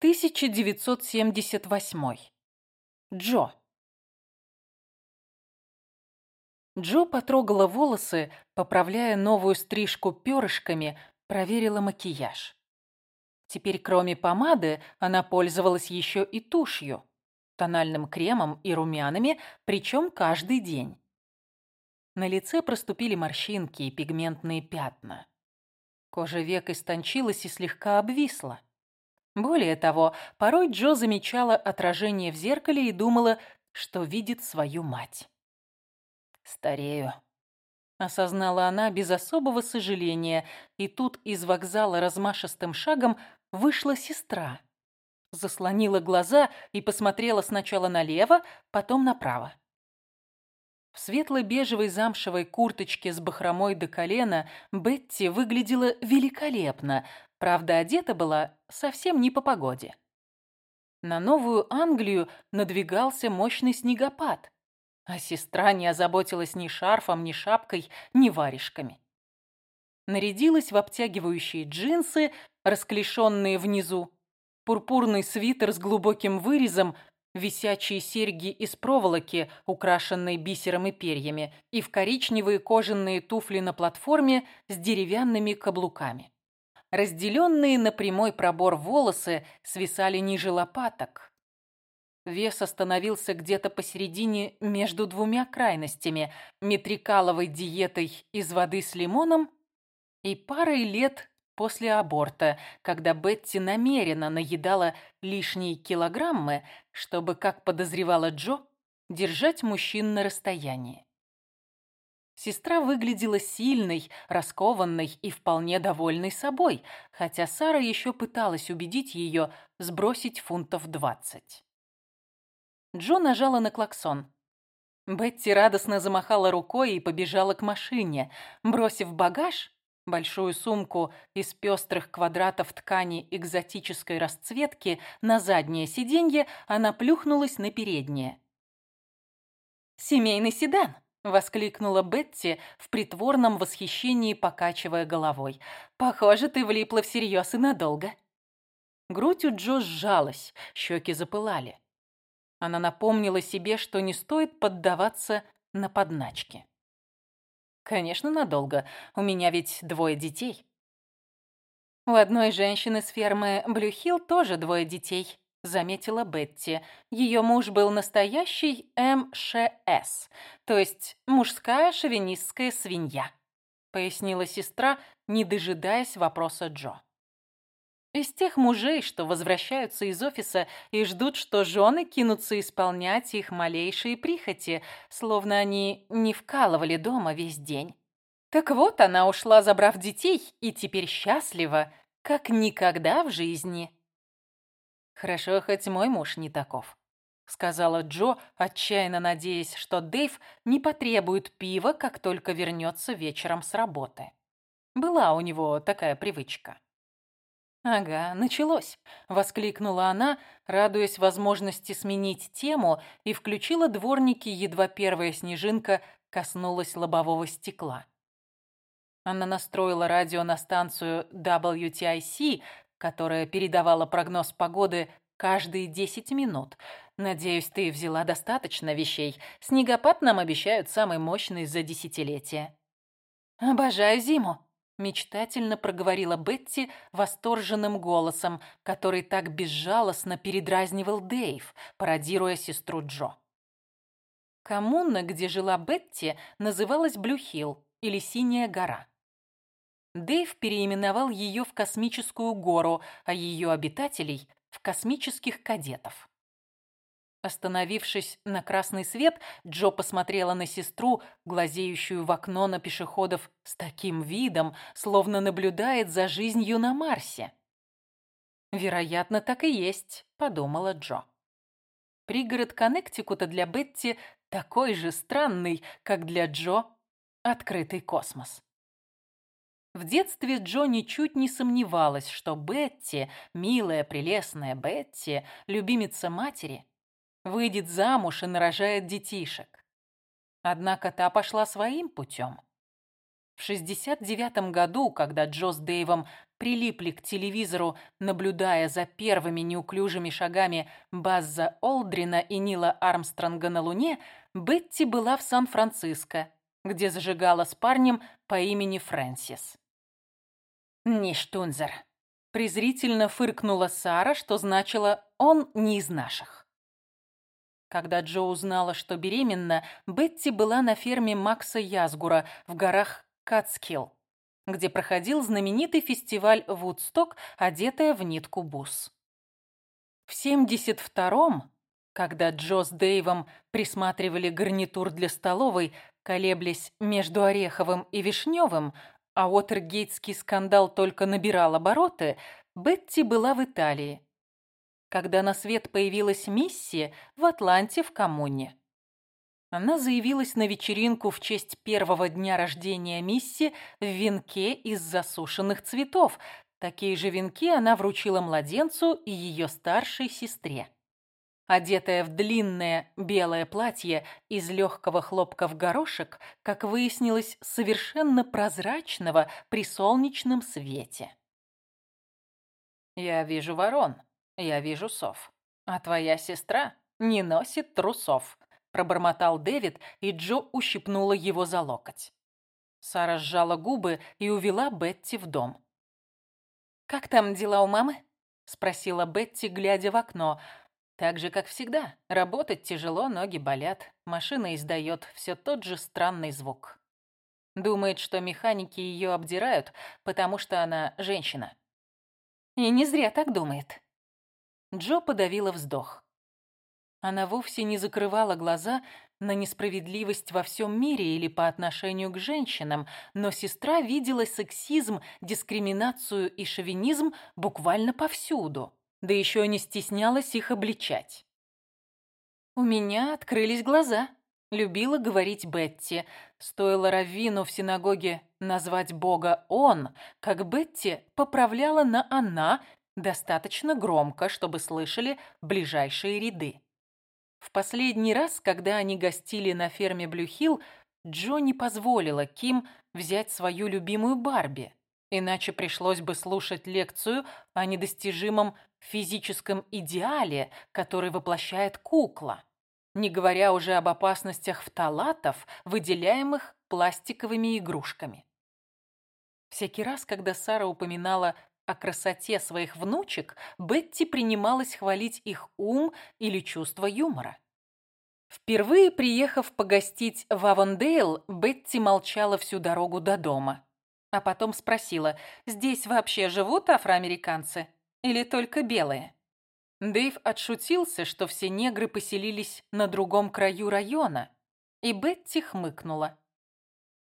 1978. Джо. Джо потрогала волосы, поправляя новую стрижку перышками, проверила макияж. Теперь, кроме помады, она пользовалась еще и тушью, тональным кремом и румянами, причем каждый день. На лице проступили морщинки и пигментные пятна. Кожа век истончилась и слегка обвисла. Более того, порой Джо замечала отражение в зеркале и думала, что видит свою мать. «Старею», — осознала она без особого сожаления, и тут из вокзала размашистым шагом вышла сестра. Заслонила глаза и посмотрела сначала налево, потом направо. В светло-бежевой замшевой курточке с бахромой до колена Бетти выглядела великолепно, правда, одета была совсем не по погоде. На Новую Англию надвигался мощный снегопад, а сестра не озаботилась ни шарфом, ни шапкой, ни варежками. Нарядилась в обтягивающие джинсы, расклешенные внизу, пурпурный свитер с глубоким вырезом, висячие серьги из проволоки, украшенные бисером и перьями, и в коричневые кожаные туфли на платформе с деревянными каблуками. Разделенные на прямой пробор волосы свисали ниже лопаток. Вес остановился где-то посередине между двумя крайностями – метрикаловой диетой из воды с лимоном и парой лет после аборта, когда Бетти намеренно наедала лишние килограммы, чтобы, как подозревала Джо, держать мужчин на расстоянии. Сестра выглядела сильной, раскованной и вполне довольной собой, хотя Сара еще пыталась убедить ее сбросить фунтов двадцать. Джо нажала на клаксон. Бетти радостно замахала рукой и побежала к машине. Бросив багаж, Большую сумку из пестрых квадратов ткани экзотической расцветки на заднее сиденье она плюхнулась на переднее. «Семейный седан!» — воскликнула Бетти в притворном восхищении, покачивая головой. «Похоже, ты влипла всерьез и надолго». Грудь у Джо сжалась, щеки запылали. Она напомнила себе, что не стоит поддаваться на подначки. Конечно, надолго. У меня ведь двое детей. У одной женщины с фермы Блюхилл тоже двое детей, заметила Бетти. Ее муж был настоящий МШС, то есть мужская шовинистская свинья, пояснила сестра, не дожидаясь вопроса Джо. Из тех мужей, что возвращаются из офиса и ждут, что жены кинутся исполнять их малейшие прихоти, словно они не вкалывали дома весь день. Так вот, она ушла, забрав детей, и теперь счастлива, как никогда в жизни. «Хорошо, хоть мой муж не таков», — сказала Джо, отчаянно надеясь, что Дэйв не потребует пива, как только вернется вечером с работы. Была у него такая привычка. «Ага, началось!» — воскликнула она, радуясь возможности сменить тему, и включила дворники, едва первая снежинка коснулась лобового стекла. Она настроила радио на станцию WTIC, которая передавала прогноз погоды каждые 10 минут. Надеюсь, ты взяла достаточно вещей. Снегопад нам обещают самый мощный за десятилетие. Обожаю зиму, Мечтательно проговорила Бетти восторженным голосом, который так безжалостно передразнивал Дэйв, пародируя сестру Джо. Коммуна, где жила Бетти, называлась Блюхилл или Синяя гора. Дэйв переименовал ее в Космическую гору, а ее обитателей – в космических кадетов. Остановившись на красный свет, Джо посмотрела на сестру, глазеющую в окно на пешеходов с таким видом, словно наблюдает за жизнью на Марсе. «Вероятно, так и есть», — подумала Джо. Пригород Коннектикута для Бетти такой же странный, как для Джо открытый космос. В детстве Джо ничуть не сомневалась, что Бетти, милая, прелестная Бетти, любимица матери, выйдет замуж и нарожает детишек. Однако та пошла своим путем. В 69 году, когда Джо с Дэйвом прилипли к телевизору, наблюдая за первыми неуклюжими шагами Базза Олдрина и Нила Армстронга на Луне, Бетти была в Сан-Франциско, где зажигала с парнем по имени Фрэнсис. «Ништунзер», — презрительно фыркнула Сара, что значило «он не из наших». Когда Джо узнала, что беременна, Бетти была на ферме Макса Язгура в горах Кацкилл, где проходил знаменитый фестиваль Вудсток, одетая в нитку бус. В 72-м, когда Джо с Дэйвом присматривали гарнитур для столовой, колеблясь между Ореховым и Вишневым, а Уотергейтский скандал только набирал обороты, Бетти была в Италии, когда на свет появилась Мисси в Атланте в коммуне. Она заявилась на вечеринку в честь первого дня рождения Мисси в венке из засушенных цветов. Такие же венки она вручила младенцу и ее старшей сестре. Одетая в длинное белое платье из легкого хлопка в горошек, как выяснилось, совершенно прозрачного при солнечном свете. «Я вижу ворон», «Я вижу сов. А твоя сестра не носит трусов», – пробормотал Дэвид, и Джо ущипнула его за локоть. Сара сжала губы и увела Бетти в дом. «Как там дела у мамы?» – спросила Бетти, глядя в окно. «Так же, как всегда. Работать тяжело, ноги болят. Машина издает все тот же странный звук. Думает, что механики ее обдирают, потому что она женщина. И не зря так думает. Джо подавила вздох. Она вовсе не закрывала глаза на несправедливость во всем мире или по отношению к женщинам, но сестра видела сексизм, дискриминацию и шовинизм буквально повсюду, да еще не стеснялась их обличать. «У меня открылись глаза», — любила говорить Бетти. Стоило Раввину в синагоге назвать Бога «он», как Бетти поправляла на «она», достаточно громко, чтобы слышали ближайшие ряды. В последний раз, когда они гостили на ферме Блюхилл, Джо не позволила Ким взять свою любимую Барби, иначе пришлось бы слушать лекцию о недостижимом физическом идеале, который воплощает кукла, не говоря уже об опасностях фталатов, выделяемых пластиковыми игрушками. Всякий раз, когда Сара упоминала о красоте своих внучек Бетти принималась хвалить их ум или чувство юмора. Впервые приехав погостить в Авондейл, Бетти молчала всю дорогу до дома. А потом спросила, здесь вообще живут афроамериканцы или только белые? Дэйв отшутился, что все негры поселились на другом краю района, и Бетти хмыкнула.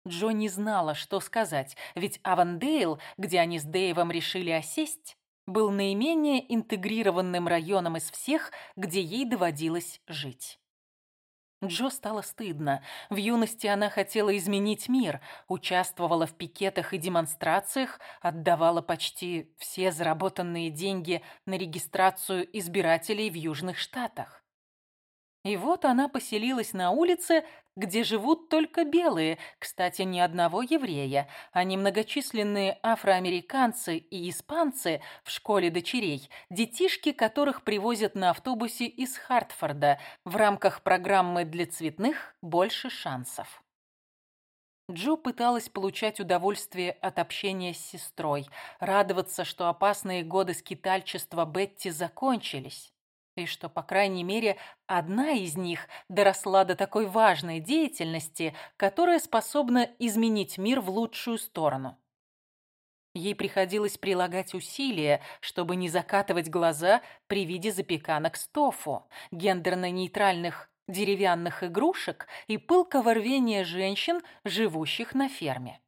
Джо не знала, что сказать, ведь Авондейл, где они с Дэйвом решили осесть, был наименее интегрированным районом из всех, где ей доводилось жить. Джо стало стыдно. В юности она хотела изменить мир, участвовала в пикетах и демонстрациях, отдавала почти все заработанные деньги на регистрацию избирателей в Южных Штатах. И вот она поселилась на улице, где живут только белые, кстати, ни одного еврея, а немногочисленные афроамериканцы и испанцы в школе дочерей, детишки которых привозят на автобусе из Хартфорда. В рамках программы для цветных «Больше шансов». Джо пыталась получать удовольствие от общения с сестрой, радоваться, что опасные годы скитальчества Бетти закончились и что, по крайней мере, одна из них доросла до такой важной деятельности, которая способна изменить мир в лучшую сторону. Ей приходилось прилагать усилия, чтобы не закатывать глаза при виде запеканок с тофу, гендерно-нейтральных деревянных игрушек и пылкого рвения женщин, живущих на ферме.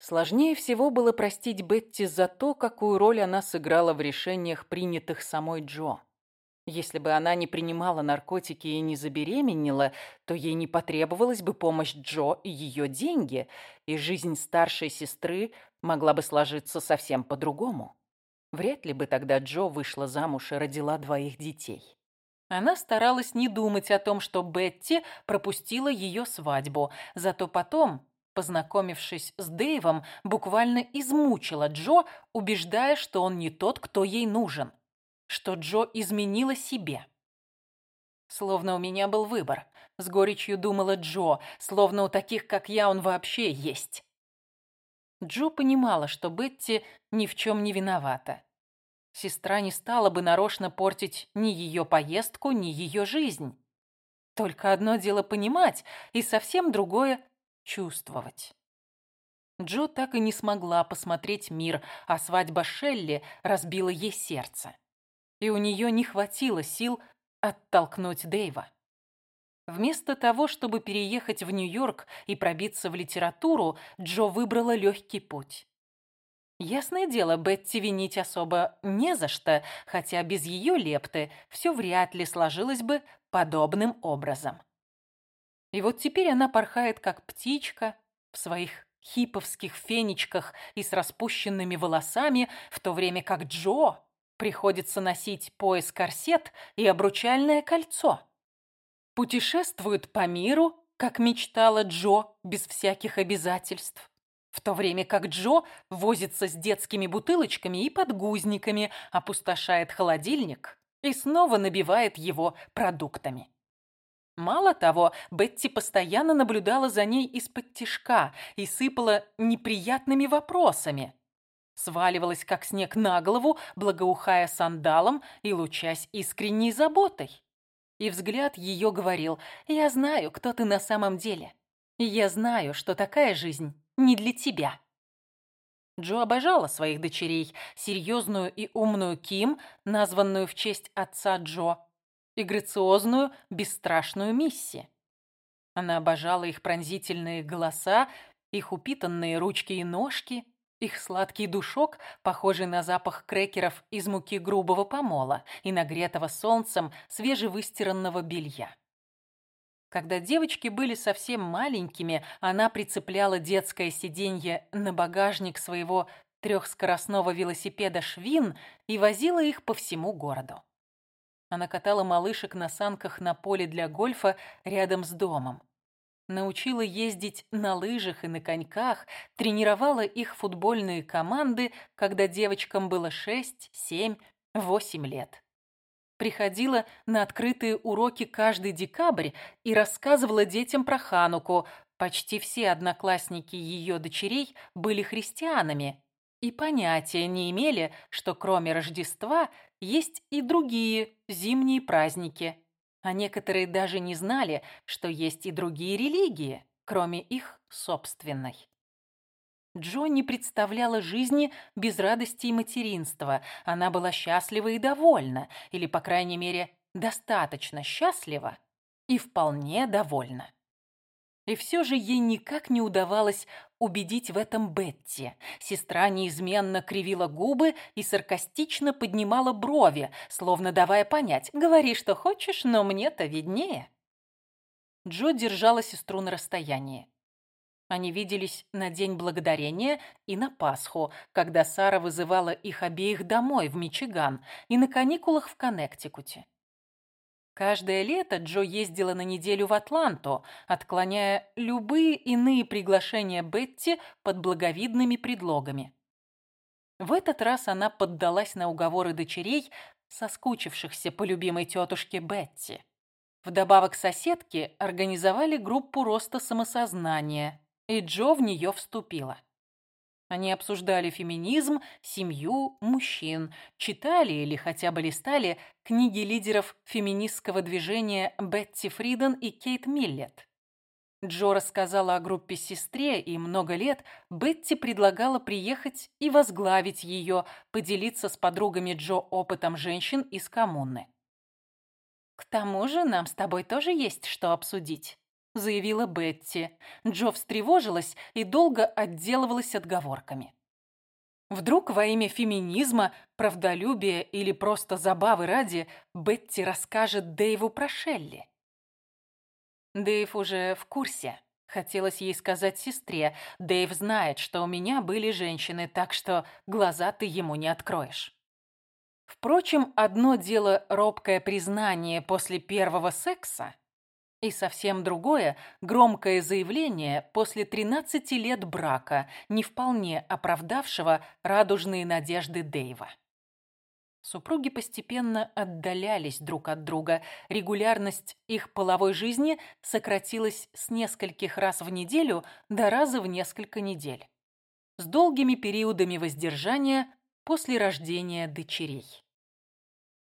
Сложнее всего было простить Бетти за то, какую роль она сыграла в решениях, принятых самой Джо. Если бы она не принимала наркотики и не забеременела, то ей не потребовалась бы помощь Джо и ее деньги, и жизнь старшей сестры могла бы сложиться совсем по-другому. Вряд ли бы тогда Джо вышла замуж и родила двоих детей. Она старалась не думать о том, что Бетти пропустила ее свадьбу, зато потом, познакомившись с Дэйвом, буквально измучила Джо, убеждая, что он не тот, кто ей нужен, что Джо изменила себе. Словно у меня был выбор. С горечью думала Джо, словно у таких, как я, он вообще есть. Джо понимала, что Бетти ни в чем не виновата. Сестра не стала бы нарочно портить ни ее поездку, ни ее жизнь. Только одно дело понимать, и совсем другое — чувствовать. Джо так и не смогла посмотреть мир, а свадьба Шелли разбила ей сердце. И у нее не хватило сил оттолкнуть Дэйва. Вместо того, чтобы переехать в Нью-Йорк и пробиться в литературу, Джо выбрала легкий путь. Ясное дело, Бетти винить особо не за что, хотя без ее лепты все вряд ли сложилось бы подобным образом. И вот теперь она порхает, как птичка, в своих хиповских фенечках и с распущенными волосами, в то время как Джо приходится носить пояс-корсет и обручальное кольцо. Путешествует по миру, как мечтала Джо, без всяких обязательств. В то время как Джо возится с детскими бутылочками и подгузниками, опустошает холодильник и снова набивает его продуктами. Мало того, Бетти постоянно наблюдала за ней из-под тишка и сыпала неприятными вопросами, сваливалась как снег на голову, благоухая сандалом и лучась искренней заботой. И взгляд ее говорил, «Я знаю, кто ты на самом деле. Я знаю, что такая жизнь не для тебя». Джо обожала своих дочерей, серьезную и умную Ким, названную в честь отца Джо, и грациозную, бесстрашную Мисси. Она обожала их пронзительные голоса, их упитанные ручки и ножки, их сладкий душок, похожий на запах крекеров из муки грубого помола и нагретого солнцем свежевыстиранного белья. Когда девочки были совсем маленькими, она прицепляла детское сиденье на багажник своего трехскоростного велосипеда «Швин» и возила их по всему городу. Она катала малышек на санках на поле для гольфа рядом с домом научила ездить на лыжах и на коньках, тренировала их футбольные команды, когда девочкам было 6, 7, 8 лет. Приходила на открытые уроки каждый декабрь и рассказывала детям про Хануку. Почти все одноклассники ее дочерей были христианами и понятия не имели, что кроме Рождества есть и другие зимние праздники – а некоторые даже не знали, что есть и другие религии, кроме их собственной. Джо не представляла жизни без радости и материнства. Она была счастлива и довольна, или, по крайней мере, достаточно счастлива и вполне довольна. И все же ей никак не удавалось убедить в этом Бетти. Сестра неизменно кривила губы и саркастично поднимала брови, словно давая понять «Говори, что хочешь, но мне-то виднее». Джо держала сестру на расстоянии. Они виделись на День Благодарения и на Пасху, когда Сара вызывала их обеих домой в Мичиган и на каникулах в Коннектикуте. Каждое лето Джо ездила на неделю в Атланту, отклоняя любые иные приглашения Бетти под благовидными предлогами. В этот раз она поддалась на уговоры дочерей, соскучившихся по любимой тетушке Бетти. Вдобавок соседки организовали группу роста самосознания, и Джо в нее вступила. Они обсуждали феминизм, семью, мужчин, читали или хотя бы листали книги лидеров феминистского движения Бетти Фриден и Кейт Миллет. Джо рассказала о группе сестре, и много лет Бетти предлагала приехать и возглавить ее, поделиться с подругами Джо опытом женщин из коммуны. «К тому же нам с тобой тоже есть что обсудить», — заявила Бетти. Джо встревожилась и долго отделывалась отговорками. Вдруг во имя феминизма, правдолюбия или просто забавы ради Бетти расскажет Дэйву про Шелли. Дэйв уже в курсе. Хотелось ей сказать сестре. Дэйв знает, что у меня были женщины, так что глаза ты ему не откроешь. Впрочем, одно дело робкое признание после первого секса, И совсем другое – громкое заявление после 13 лет брака, не вполне оправдавшего радужные надежды Дэйва. Супруги постепенно отдалялись друг от друга. Регулярность их половой жизни сократилась с нескольких раз в неделю до раза в несколько недель. С долгими периодами воздержания после рождения дочерей.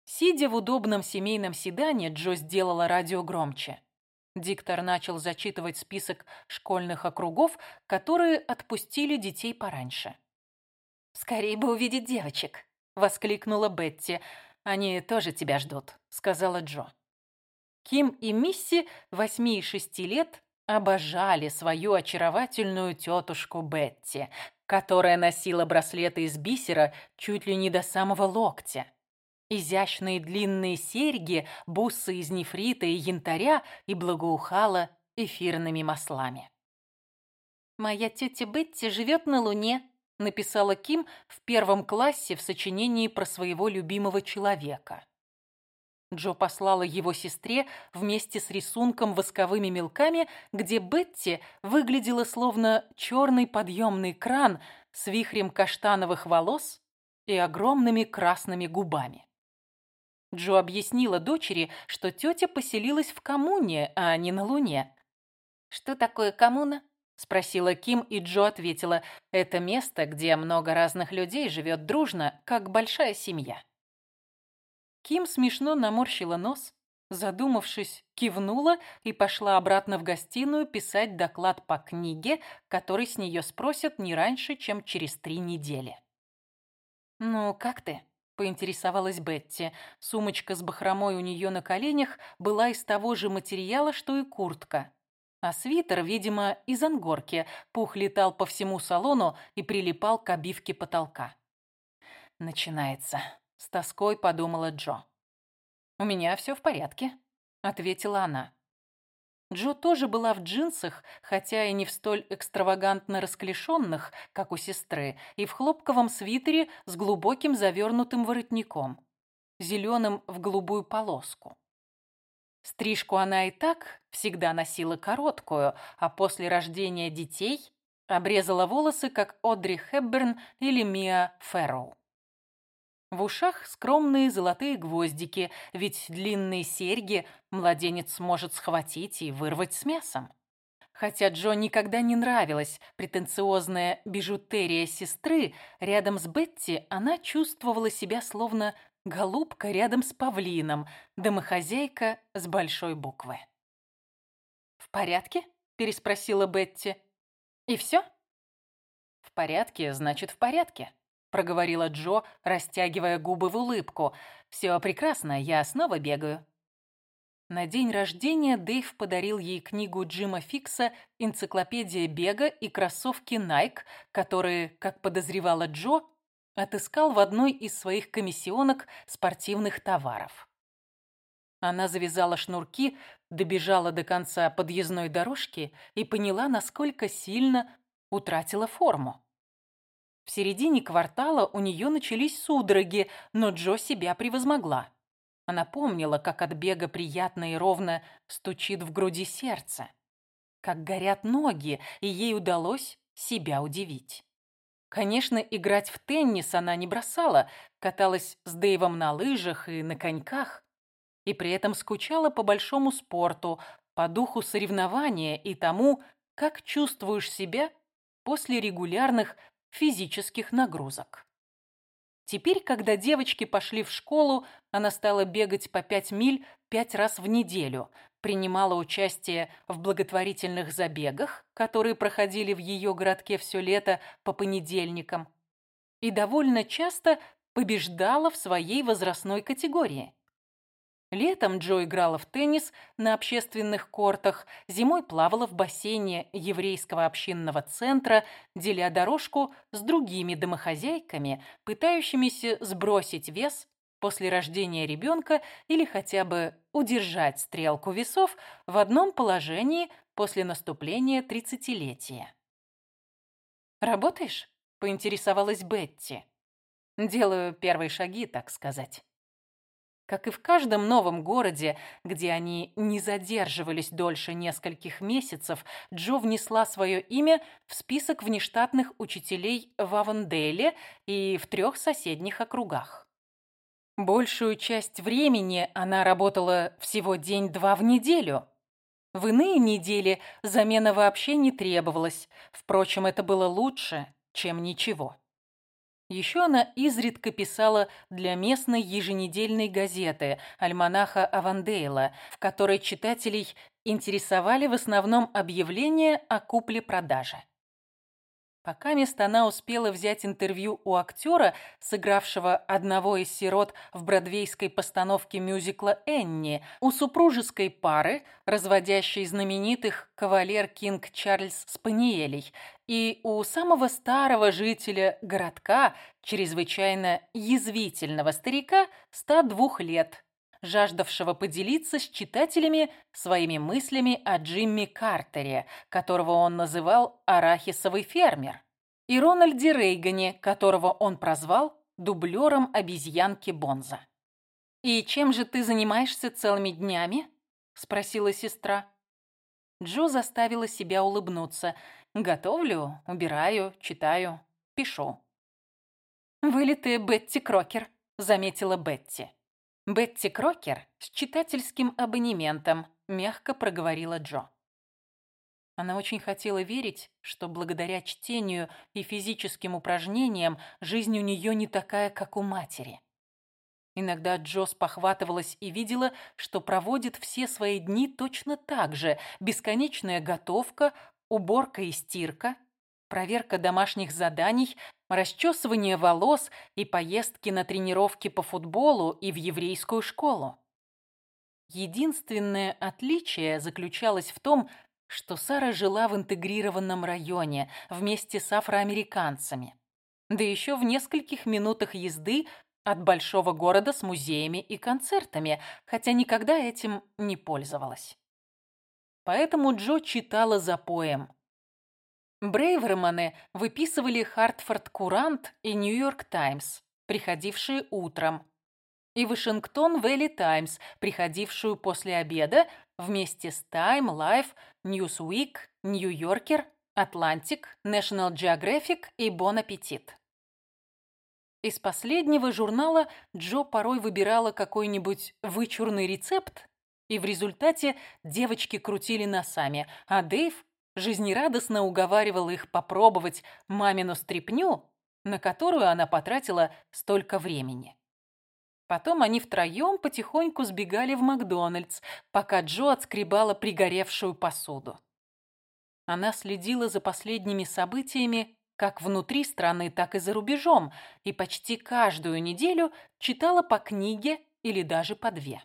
Сидя в удобном семейном седане, Джо сделала радио громче. Диктор начал зачитывать список школьных округов, которые отпустили детей пораньше. «Скорее бы увидеть девочек», — воскликнула Бетти. «Они тоже тебя ждут», — сказала Джо. Ким и Мисси, восьми и шести лет, обожали свою очаровательную тетушку Бетти, которая носила браслеты из бисера чуть ли не до самого локтя. Изящные длинные серьги, бусы из нефрита и янтаря и благоухала эфирными маслами. «Моя тетя Бетти живет на Луне», написала Ким в первом классе в сочинении про своего любимого человека. Джо послала его сестре вместе с рисунком восковыми мелками, где Бетти выглядела словно черный подъемный кран с вихрем каштановых волос и огромными красными губами. Джо объяснила дочери, что тетя поселилась в коммуне, а не на Луне. «Что такое коммуна?» – спросила Ким, и Джо ответила, «Это место, где много разных людей живет дружно, как большая семья». Ким смешно наморщила нос, задумавшись, кивнула и пошла обратно в гостиную писать доклад по книге, который с нее спросят не раньше, чем через три недели. «Ну, как ты?» – поинтересовалась Бетти. Сумочка с бахромой у нее на коленях была из того же материала, что и куртка. А свитер, видимо, из ангорки. Пух летал по всему салону и прилипал к обивке потолка. «Начинается», — с тоской подумала Джо. «У меня все в порядке», — ответила она. Джо тоже была в джинсах, хотя и не в столь экстравагантно расклешенных, как у сестры, и в хлопковом свитере с глубоким завернутым воротником, зеленым в голубую полоску. Стрижку она и так всегда носила короткую, а после рождения детей обрезала волосы, как Одри Хепберн или Мия Фэрроу. В ушах скромные золотые гвоздики, ведь длинные серьги младенец может схватить и вырвать с мясом. Хотя Джо никогда не нравилась претенциозная бижутерия сестры, рядом с Бетти она чувствовала себя словно голубка рядом с павлином, домохозяйка с большой буквы. «В порядке?» – переспросила Бетти. «И все?» «В порядке, значит, в порядке», – проговорила Джо, растягивая губы в улыбку. «Все прекрасно, я снова бегаю». На день рождения Дэйв подарил ей книгу Джима Фикса «Энциклопедия бега» и кроссовки Nike, которые, как подозревала Джо, отыскал в одной из своих комиссионок спортивных товаров. Она завязала шнурки, добежала до конца подъездной дорожки и поняла, насколько сильно утратила форму. В середине квартала у нее начались судороги, но Джо себя превозмогла. Она помнила, как от бега приятно и ровно стучит в груди сердце, как горят ноги, и ей удалось себя удивить. Конечно, играть в теннис она не бросала, каталась с Дэйвом на лыжах и на коньках, и при этом скучала по большому спорту, по духу соревнования и тому, как чувствуешь себя после регулярных физических нагрузок. Теперь, когда девочки пошли в школу, она стала бегать по пять миль пять раз в неделю, принимала участие в благотворительных забегах, которые проходили в ее городке все лето по понедельникам, и довольно часто побеждала в своей возрастной категории. Летом Джо играла в теннис на общественных кортах, зимой плавала в бассейне еврейского общинного центра, деля дорожку с другими домохозяйками, пытающимися сбросить вес после рождения ребенка или хотя бы удержать стрелку весов в одном положении после наступления тридцатилетия. «Работаешь?» – поинтересовалась Бетти. «Делаю первые шаги, так сказать». Как и в каждом новом городе, где они не задерживались дольше нескольких месяцев, Джо внесла свое имя в список внештатных учителей в Авандейле и в трех соседних округах. Большую часть времени она работала всего день-два в неделю. В иные недели замена вообще не требовалась. Впрочем, это было лучше, чем ничего. Еще она изредка писала для местной еженедельной газеты «Альманаха Авандейла», в которой читателей интересовали в основном объявления о купле-продаже. Пока мест она успела взять интервью у актера, сыгравшего одного из сирот в бродвейской постановке мюзикла «Энни», у супружеской пары, разводящей знаменитых кавалер Кинг Чарльз Спаниелей, и у самого старого жителя городка, чрезвычайно язвительного старика 102 лет, жаждавшего поделиться с читателями своими мыслями о Джимми Картере, которого он называл «арахисовый фермер», и Рональде Рейгане, которого он прозвал дублером обезьянки Бонза. «И чем же ты занимаешься целыми днями?» – спросила сестра. Джо заставила себя улыбнуться. «Готовлю, убираю, читаю, пишу». «Вылитая Бетти Крокер», – заметила Бетти. «Бетти Крокер с читательским абонементом», – мягко проговорила Джо. Она очень хотела верить, что благодаря чтению и физическим упражнениям жизнь у нее не такая, как у матери. Иногда Джо спохватывалась и видела, что проводит все свои дни точно так же. Бесконечная готовка, уборка и стирка, проверка домашних заданий, расчесывание волос и поездки на тренировки по футболу и в еврейскую школу. Единственное отличие заключалось в том, что Сара жила в интегрированном районе вместе с афроамериканцами. Да еще в нескольких минутах езды от большого города с музеями и концертами, хотя никогда этим не пользовалась. Поэтому Джо читала за поем, Брейверманы выписывали Хартфорд Курант и Нью-Йорк Таймс, приходившие утром, и Вашингтон Вэлли Таймс, приходившую после обеда вместе с Time, Life, Newsweek, Нью-Йоркер, Атлантик, National Geographic и Bon Appetit. Из последнего журнала Джо порой выбирала какой-нибудь вычурный рецепт, и в результате девочки крутили носами, а Дэйв жизнерадостно уговаривал их попробовать мамину стряпню, на которую она потратила столько времени. Потом они втроем потихоньку сбегали в Макдональдс, пока Джо отскребала пригоревшую посуду. Она следила за последними событиями как внутри страны, так и за рубежом, и почти каждую неделю читала по книге или даже по две.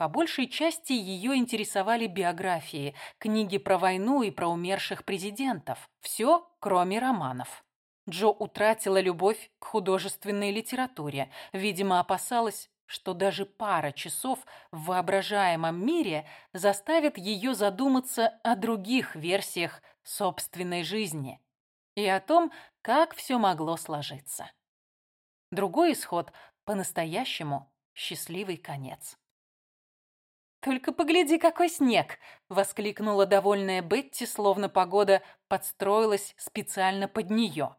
По большей части ее интересовали биографии, книги про войну и про умерших президентов. Все, кроме романов. Джо утратила любовь к художественной литературе. Видимо, опасалась, что даже пара часов в воображаемом мире заставит ее задуматься о других версиях собственной жизни и о том, как все могло сложиться. Другой исход – по-настоящему счастливый конец. «Только погляди, какой снег!» — воскликнула довольная Бетти, словно погода подстроилась специально под нее.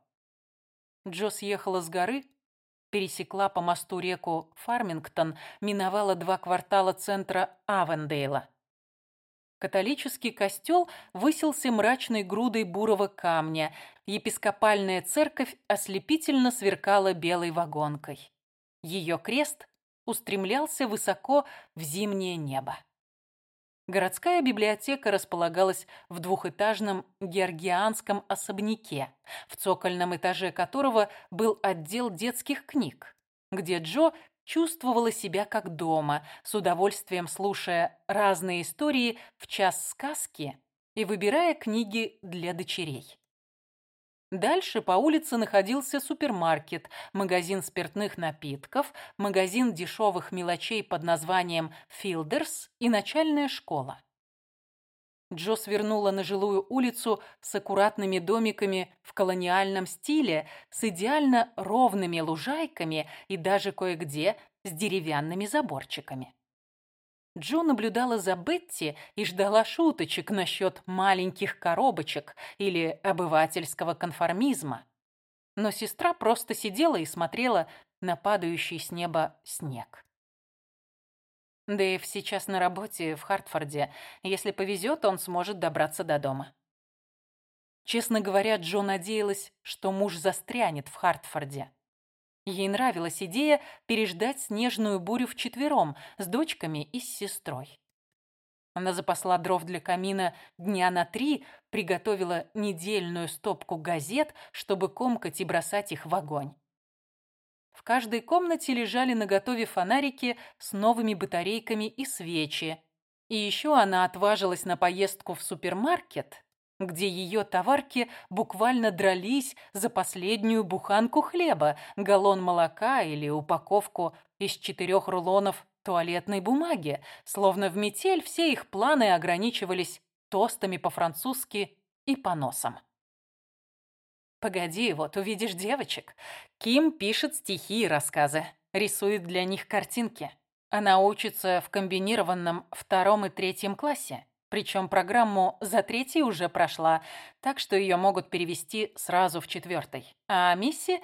Джо съехала с горы, пересекла по мосту реку Фармингтон, миновала два квартала центра Авендейла. Католический костел высился мрачной грудой бурого камня, епископальная церковь ослепительно сверкала белой вагонкой. Ее крест устремлялся высоко в зимнее небо. Городская библиотека располагалась в двухэтажном георгианском особняке, в цокольном этаже которого был отдел детских книг, где Джо чувствовала себя как дома, с удовольствием слушая разные истории в час сказки и выбирая книги для дочерей. Дальше по улице находился супермаркет, магазин спиртных напитков, магазин дешевых мелочей под названием «Филдерс» и начальная школа. Джо свернула на жилую улицу с аккуратными домиками в колониальном стиле, с идеально ровными лужайками и даже кое-где с деревянными заборчиками. Джо наблюдала за Бетти и ждала шуточек насчет маленьких коробочек или обывательского конформизма. Но сестра просто сидела и смотрела на падающий с неба снег. Дэйв сейчас на работе в Хартфорде. Если повезет, он сможет добраться до дома. Честно говоря, Джо надеялась, что муж застрянет в Хартфорде. Ей нравилась идея переждать снежную бурю вчетвером с дочками и с сестрой. Она запасла дров для камина дня на три, приготовила недельную стопку газет, чтобы комкать и бросать их в огонь. В каждой комнате лежали наготове фонарики с новыми батарейками и свечи. И еще она отважилась на поездку в супермаркет где ее товарки буквально дрались за последнюю буханку хлеба, галлон молока или упаковку из четырех рулонов туалетной бумаги, словно в метель все их планы ограничивались тостами по-французски и поносом. «Погоди, вот увидишь девочек. Ким пишет стихи и рассказы, рисует для них картинки. Она учится в комбинированном втором и третьем классе. Причем программу за третий уже прошла, так что ее могут перевести сразу в четвертой. А Мисси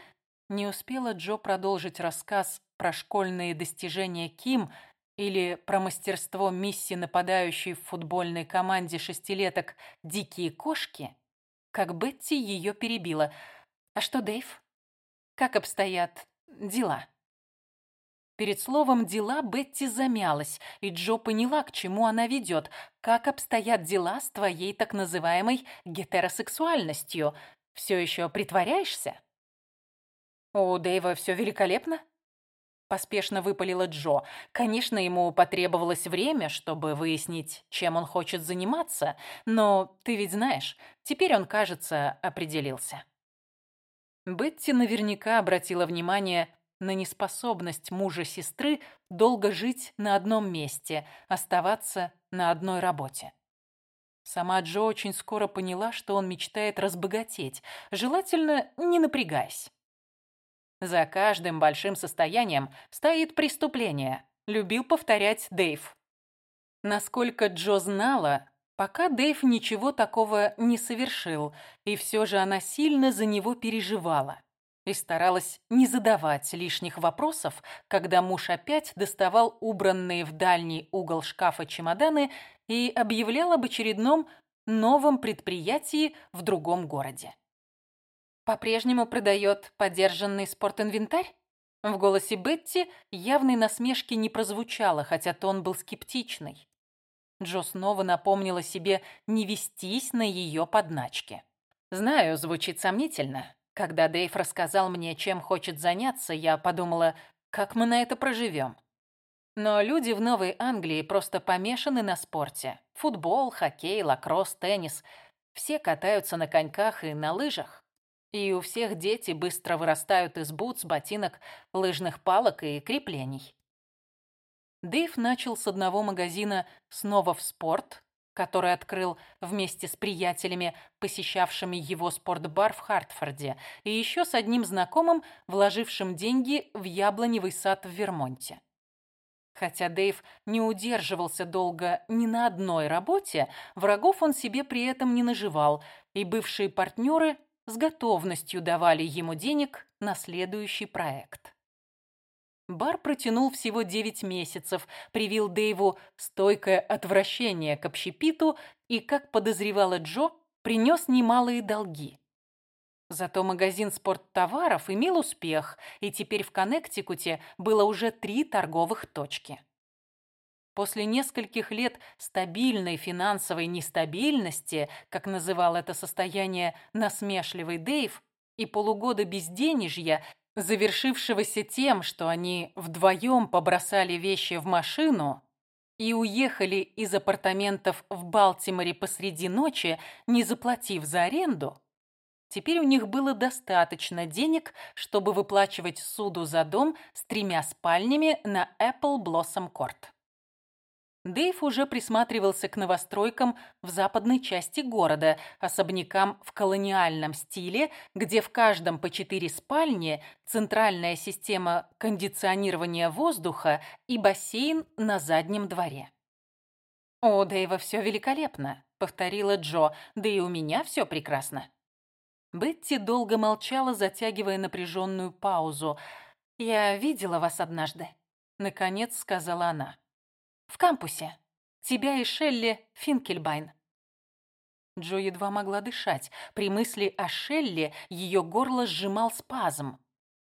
не успела Джо продолжить рассказ про школьные достижения Ким или про мастерство Мисси, нападающей в футбольной команде шестилеток «Дикие кошки», как Бетти ее перебила. «А что, Дэйв? Как обстоят дела?» Перед словом «дела» Бетти замялась, и Джо поняла, к чему она ведет. Как обстоят дела с твоей так называемой гетеросексуальностью? Все еще притворяешься? У Дэйва все великолепно? Поспешно выпалила Джо. Конечно, ему потребовалось время, чтобы выяснить, чем он хочет заниматься, но ты ведь знаешь, теперь он, кажется, определился. Бетти наверняка обратила внимание на неспособность мужа сестры долго жить на одном месте, оставаться на одной работе. Сама Джо очень скоро поняла, что он мечтает разбогатеть, желательно не напрягаясь. «За каждым большим состоянием стоит преступление», — любил повторять Дэйв. Насколько Джо знала, пока Дэйв ничего такого не совершил, и все же она сильно за него переживала и старалась не задавать лишних вопросов, когда муж опять доставал убранные в дальний угол шкафа чемоданы и объявлял об очередном новом предприятии в другом городе. «По-прежнему продает подержанный спортинвентарь?» В голосе Бетти явной насмешки не прозвучало, хотя тон был скептичный. Джо снова напомнила себе не вестись на ее подначки. «Знаю, звучит сомнительно, когда Дэйв рассказал мне, чем хочет заняться, я подумала, как мы на это проживем. Но люди в Новой Англии просто помешаны на спорте. Футбол, хоккей, лакросс, теннис. Все катаются на коньках и на лыжах. И у всех дети быстро вырастают из бутс, ботинок, лыжных палок и креплений. Дэйв начал с одного магазина снова в спорт, который открыл вместе с приятелями, посещавшими его спортбар в Хартфорде, и еще с одним знакомым, вложившим деньги в яблоневый сад в Вермонте. Хотя Дэйв не удерживался долго ни на одной работе, врагов он себе при этом не наживал, и бывшие партнеры с готовностью давали ему денег на следующий проект. Бар протянул всего девять месяцев, привил Дэйву стойкое отвращение к общепиту и, как подозревала Джо, принес немалые долги. Зато магазин спорттоваров имел успех, и теперь в Коннектикуте было уже три торговых точки. После нескольких лет стабильной финансовой нестабильности, как называл это состояние насмешливый Дэйв, и полугода безденежья, завершившегося тем, что они вдвоем побросали вещи в машину и уехали из апартаментов в Балтиморе посреди ночи, не заплатив за аренду, теперь у них было достаточно денег, чтобы выплачивать суду за дом с тремя спальнями на Apple Blossom Court. Дэйв уже присматривался к новостройкам в западной части города, особнякам в колониальном стиле, где в каждом по четыре спальни, центральная система кондиционирования воздуха и бассейн на заднем дворе. «У Дэйва все великолепно», — повторила Джо, «да и у меня все прекрасно». Бетти долго молчала, затягивая напряженную паузу. «Я видела вас однажды», — наконец сказала она. В кампусе. Тебя и Шелли Финкельбайн». Джо едва могла дышать. При мысли о Шелли ее горло сжимал спазм.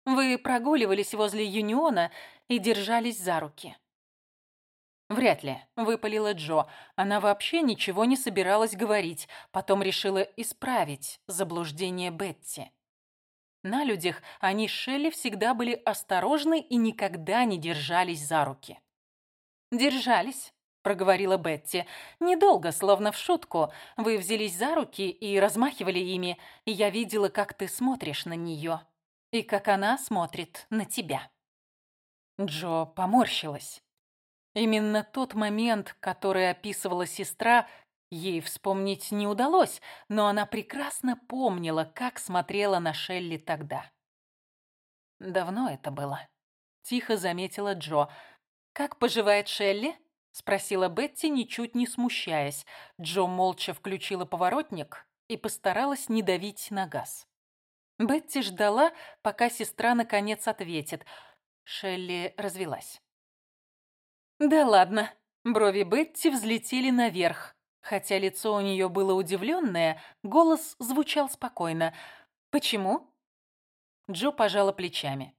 «Вы прогуливались возле Юниона и держались за руки». «Вряд ли», — выпалила Джо. Она вообще ничего не собиралась говорить, потом решила исправить заблуждение Бетти. На людях они с Шелли всегда были осторожны и никогда не держались за руки. «Держались», — проговорила Бетти. «Недолго, словно в шутку. Вы взялись за руки и размахивали ими, и я видела, как ты смотришь на нее, и как она смотрит на тебя». Джо поморщилась. Именно тот момент, который описывала сестра, ей вспомнить не удалось, но она прекрасно помнила, как смотрела на Шелли тогда. Давно это было. Тихо заметила Джо. «Как поживает Шелли?» — спросила Бетти, ничуть не смущаясь. Джо молча включила поворотник и постаралась не давить на газ. Бетти ждала, пока сестра наконец ответит. Шелли развелась. «Да ладно». Брови Бетти взлетели наверх. Хотя лицо у нее было удивленное, голос звучал спокойно. «Почему?» Джо пожала плечами.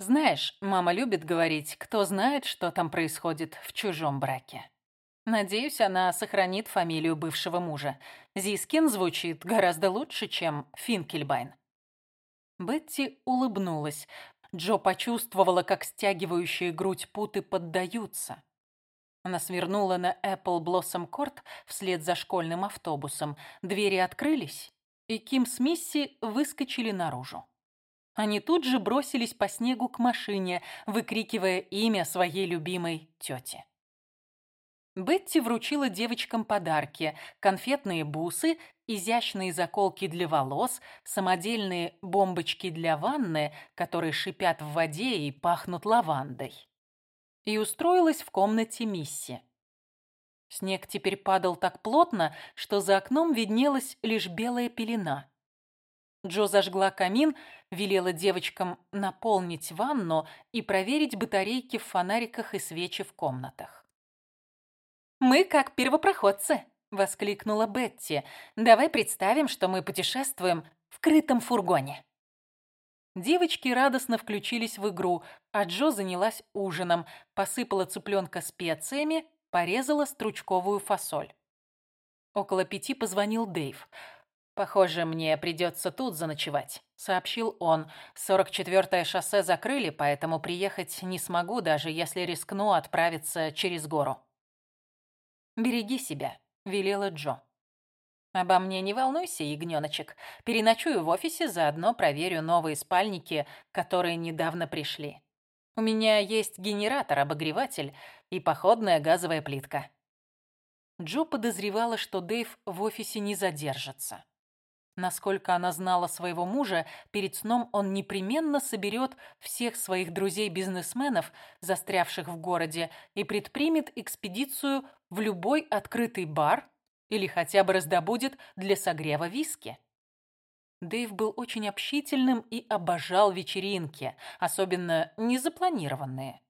Знаешь, мама любит говорить, кто знает, что там происходит в чужом браке. Надеюсь, она сохранит фамилию бывшего мужа. Зискин звучит гораздо лучше, чем Финкельбайн. Бетти улыбнулась. Джо почувствовала, как стягивающие грудь путы поддаются. Она свернула на Apple Blossom Court вслед за школьным автобусом. Двери открылись, и Ким с Мисси выскочили наружу. Они тут же бросились по снегу к машине, выкрикивая имя своей любимой тети. Бетти вручила девочкам подарки – конфетные бусы, изящные заколки для волос, самодельные бомбочки для ванны, которые шипят в воде и пахнут лавандой. И устроилась в комнате Мисси. Снег теперь падал так плотно, что за окном виднелась лишь белая пелена. Джо зажгла камин, велела девочкам наполнить ванну и проверить батарейки в фонариках и свечи в комнатах. «Мы как первопроходцы», — воскликнула Бетти. «Давай представим, что мы путешествуем в крытом фургоне». Девочки радостно включились в игру, а Джо занялась ужином, посыпала цыпленка специями, порезала стручковую фасоль. Около пяти позвонил Дэйв. «Похоже, мне придется тут заночевать», — сообщил он. «44-е шоссе закрыли, поэтому приехать не смогу, даже если рискну отправиться через гору». «Береги себя», — велела Джо. «Обо мне не волнуйся, ягнёночек. Переночую в офисе, заодно проверю новые спальники, которые недавно пришли. У меня есть генератор-обогреватель и походная газовая плитка». Джо подозревала, что Дэйв в офисе не задержится. Насколько она знала своего мужа, перед сном он непременно соберет всех своих друзей-бизнесменов, застрявших в городе, и предпримет экспедицию в любой открытый бар или хотя бы раздобудет для согрева виски. Дэйв был очень общительным и обожал вечеринки, особенно незапланированные.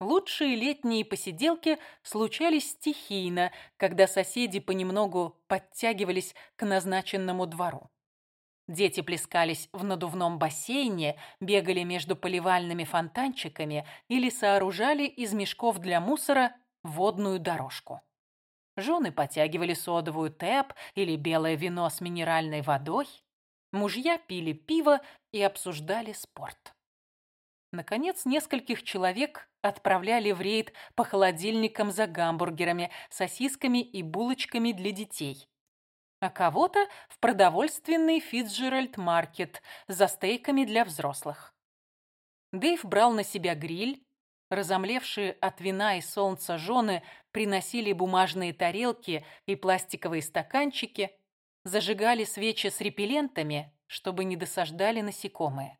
Лучшие летние посиделки случались стихийно, когда соседи понемногу подтягивались к назначенному двору. Дети плескались в надувном бассейне, бегали между поливальными фонтанчиками или сооружали из мешков для мусора водную дорожку. Жены потягивали содовую тэп или белое вино с минеральной водой. Мужья пили пиво и обсуждали спорт. Наконец, нескольких человек отправляли в рейд по холодильникам за гамбургерами, сосисками и булочками для детей. А кого-то в продовольственный Фитджеральд-маркет за стейками для взрослых. Дэйв брал на себя гриль, Разомлевшие от вина и солнца жены приносили бумажные тарелки и пластиковые стаканчики, зажигали свечи с репеллентами, чтобы не досаждали насекомые.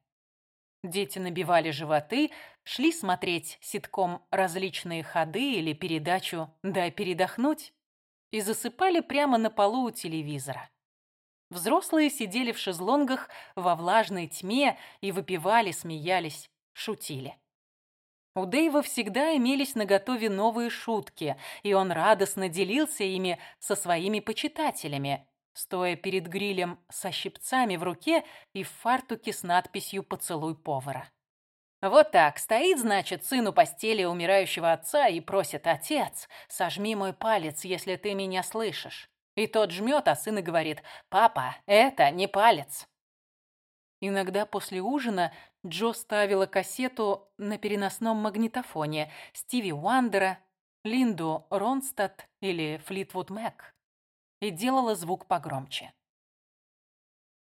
Дети набивали животы, шли смотреть ситком различные ходы или передачу «Дай передохнуть» и засыпали прямо на полу у телевизора. Взрослые сидели в шезлонгах во влажной тьме и выпивали, смеялись, шутили. У Дэйва всегда имелись наготове новые шутки, и он радостно делился ими со своими почитателями, стоя перед грилем со щипцами в руке и в фартуке с надписью «Поцелуй повара». Вот так, стоит, значит, сын у постели умирающего отца и просит «Отец, сожми мой палец, если ты меня слышишь». И тот жмет, а сын и говорит «Папа, это не палец». Иногда после ужина Джо ставила кассету на переносном магнитофоне Стиви Уандера, Линду Ронстадт или Флитвуд Мэк и делала звук погромче.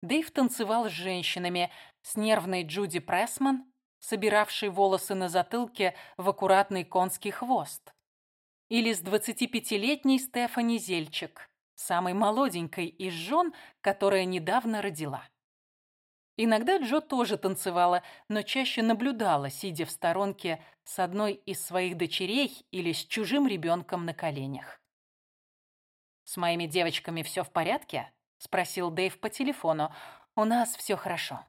Дэйв танцевал с женщинами, с нервной Джуди Прессман, собиравшей волосы на затылке в аккуратный конский хвост, или с 25-летней Стефани Зельчик, самой молоденькой из жен, которая недавно родила. Иногда Джо тоже танцевала, но чаще наблюдала, сидя в сторонке с одной из своих дочерей или с чужим ребенком на коленях. «С моими девочками все в порядке?» – спросил Дэйв по телефону. «У нас все хорошо».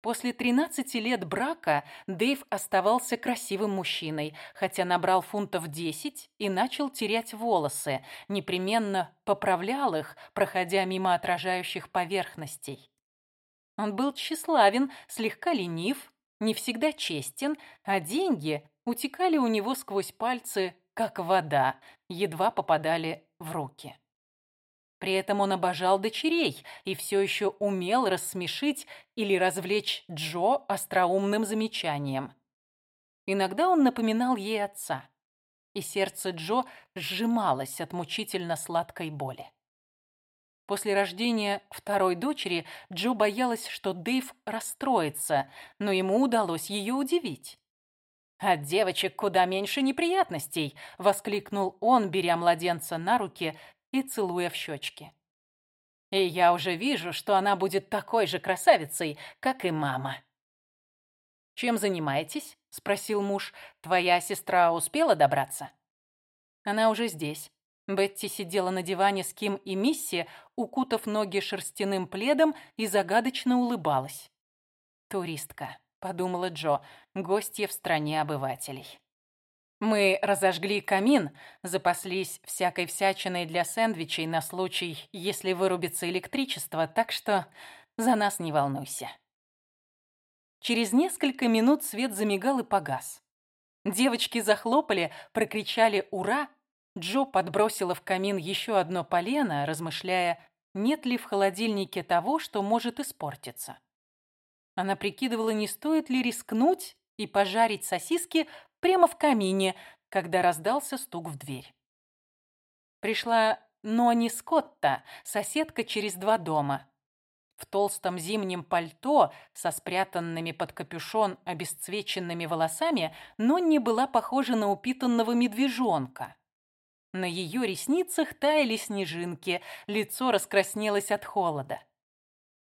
После 13 лет брака Дэйв оставался красивым мужчиной, хотя набрал фунтов 10 и начал терять волосы, непременно поправлял их, проходя мимо отражающих поверхностей. Он был тщеславен, слегка ленив, не всегда честен, а деньги утекали у него сквозь пальцы, как вода, едва попадали в руки. При этом он обожал дочерей и все еще умел рассмешить или развлечь Джо остроумным замечанием. Иногда он напоминал ей отца, и сердце Джо сжималось от мучительно сладкой боли. После рождения второй дочери Джо боялась, что Дэйв расстроится, но ему удалось ее удивить. «От девочек куда меньше неприятностей!» — воскликнул он, беря младенца на руки и целуя в щечки. И я уже вижу, что она будет такой же красавицей, как и мама. «Чем занимаетесь?» — спросил муж. «Твоя сестра успела добраться?» «Она уже здесь». Бетти сидела на диване с Ким и Мисси, укутав ноги шерстяным пледом и загадочно улыбалась. «Туристка», — подумала Джо, — «гостья в стране обывателей». Мы разожгли камин, запаслись всякой всячиной для сэндвичей на случай, если вырубится электричество, так что за нас не волнуйся. Через несколько минут свет замигал и погас. Девочки захлопали, прокричали «Ура!». Джо подбросила в камин еще одно полено, размышляя, нет ли в холодильнике того, что может испортиться. Она прикидывала, не стоит ли рискнуть и пожарить сосиски прямо в камине, когда раздался стук в дверь. Пришла Нони Скотта, соседка через два дома. В толстом зимнем пальто со спрятанными под капюшон обесцвеченными волосами Нонни была похожа на упитанного медвежонка. На ее ресницах таяли снежинки, лицо раскраснелось от холода.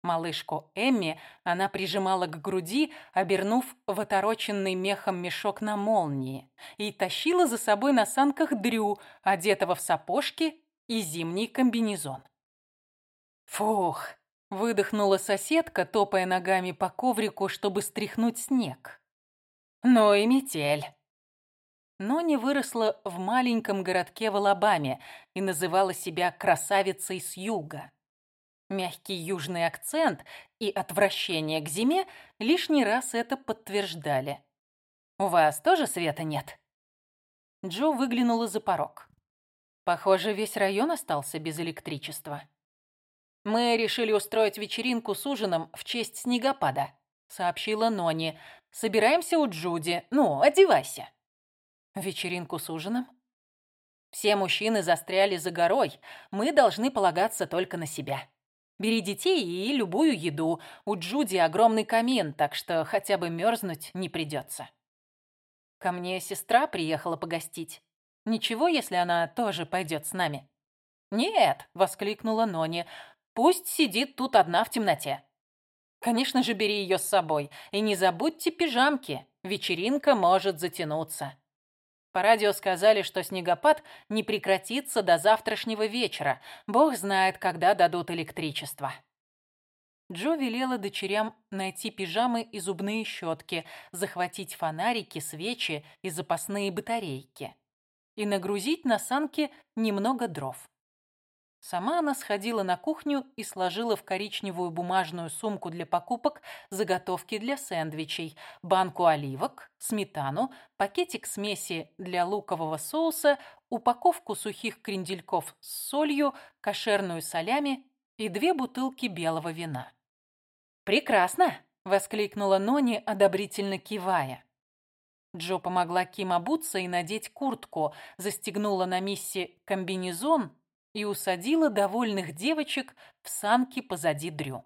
Малышку Эмми она прижимала к груди, обернув в отороченный мехом мешок на молнии, и тащила за собой на санках Дрю, одетого в сапожки и зимний комбинезон. «Фух!» — выдохнула соседка, топая ногами по коврику, чтобы стряхнуть снег. «Ну и метель!» но не выросла в маленьком городке в Алабаме и называла себя красавицей с юга. Мягкий южный акцент и отвращение к зиме лишний раз это подтверждали. «У вас тоже света нет?» Джо выглянула за порог. Похоже, весь район остался без электричества. «Мы решили устроить вечеринку с ужином в честь снегопада», — сообщила Нони. «Собираемся у Джуди. Ну, одевайся». «Вечеринку с ужином?» «Все мужчины застряли за горой. Мы должны полагаться только на себя». Бери детей и любую еду. У Джуди огромный камин, так что хотя бы мерзнуть не придется. Ко мне сестра приехала погостить. Ничего, если она тоже пойдет с нами?» «Нет!» — воскликнула Нони. «Пусть сидит тут одна в темноте». «Конечно же, бери ее с собой. И не забудьте пижамки. Вечеринка может затянуться». По радио сказали, что снегопад не прекратится до завтрашнего вечера. Бог знает, когда дадут электричество. Джо велела дочерям найти пижамы и зубные щетки, захватить фонарики, свечи и запасные батарейки и нагрузить на санки немного дров. Сама она сходила на кухню и сложила в коричневую бумажную сумку для покупок заготовки для сэндвичей, банку оливок, сметану, пакетик смеси для лукового соуса, упаковку сухих крендельков с солью, кошерную солями и две бутылки белого вина. «Прекрасно!» — воскликнула Нони, одобрительно кивая. Джо помогла Ким обуться и надеть куртку, застегнула на Мисси комбинезон и усадила довольных девочек в санки позади Дрю.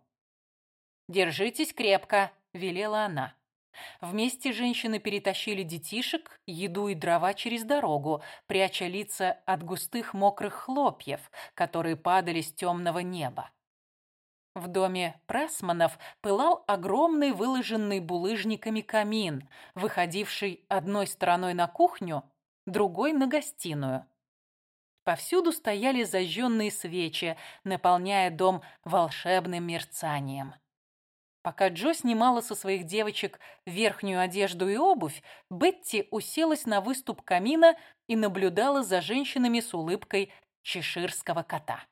«Держитесь крепко», — велела она. Вместе женщины перетащили детишек, еду и дрова через дорогу, пряча лица от густых мокрых хлопьев, которые падали с темного неба. В доме Пресманов пылал огромный выложенный булыжниками камин, выходивший одной стороной на кухню, другой на гостиную. Повсюду стояли зажженные свечи, наполняя дом волшебным мерцанием. Пока Джо снимала со своих девочек верхнюю одежду и обувь, Бетти уселась на выступ камина и наблюдала за женщинами с улыбкой чеширского кота.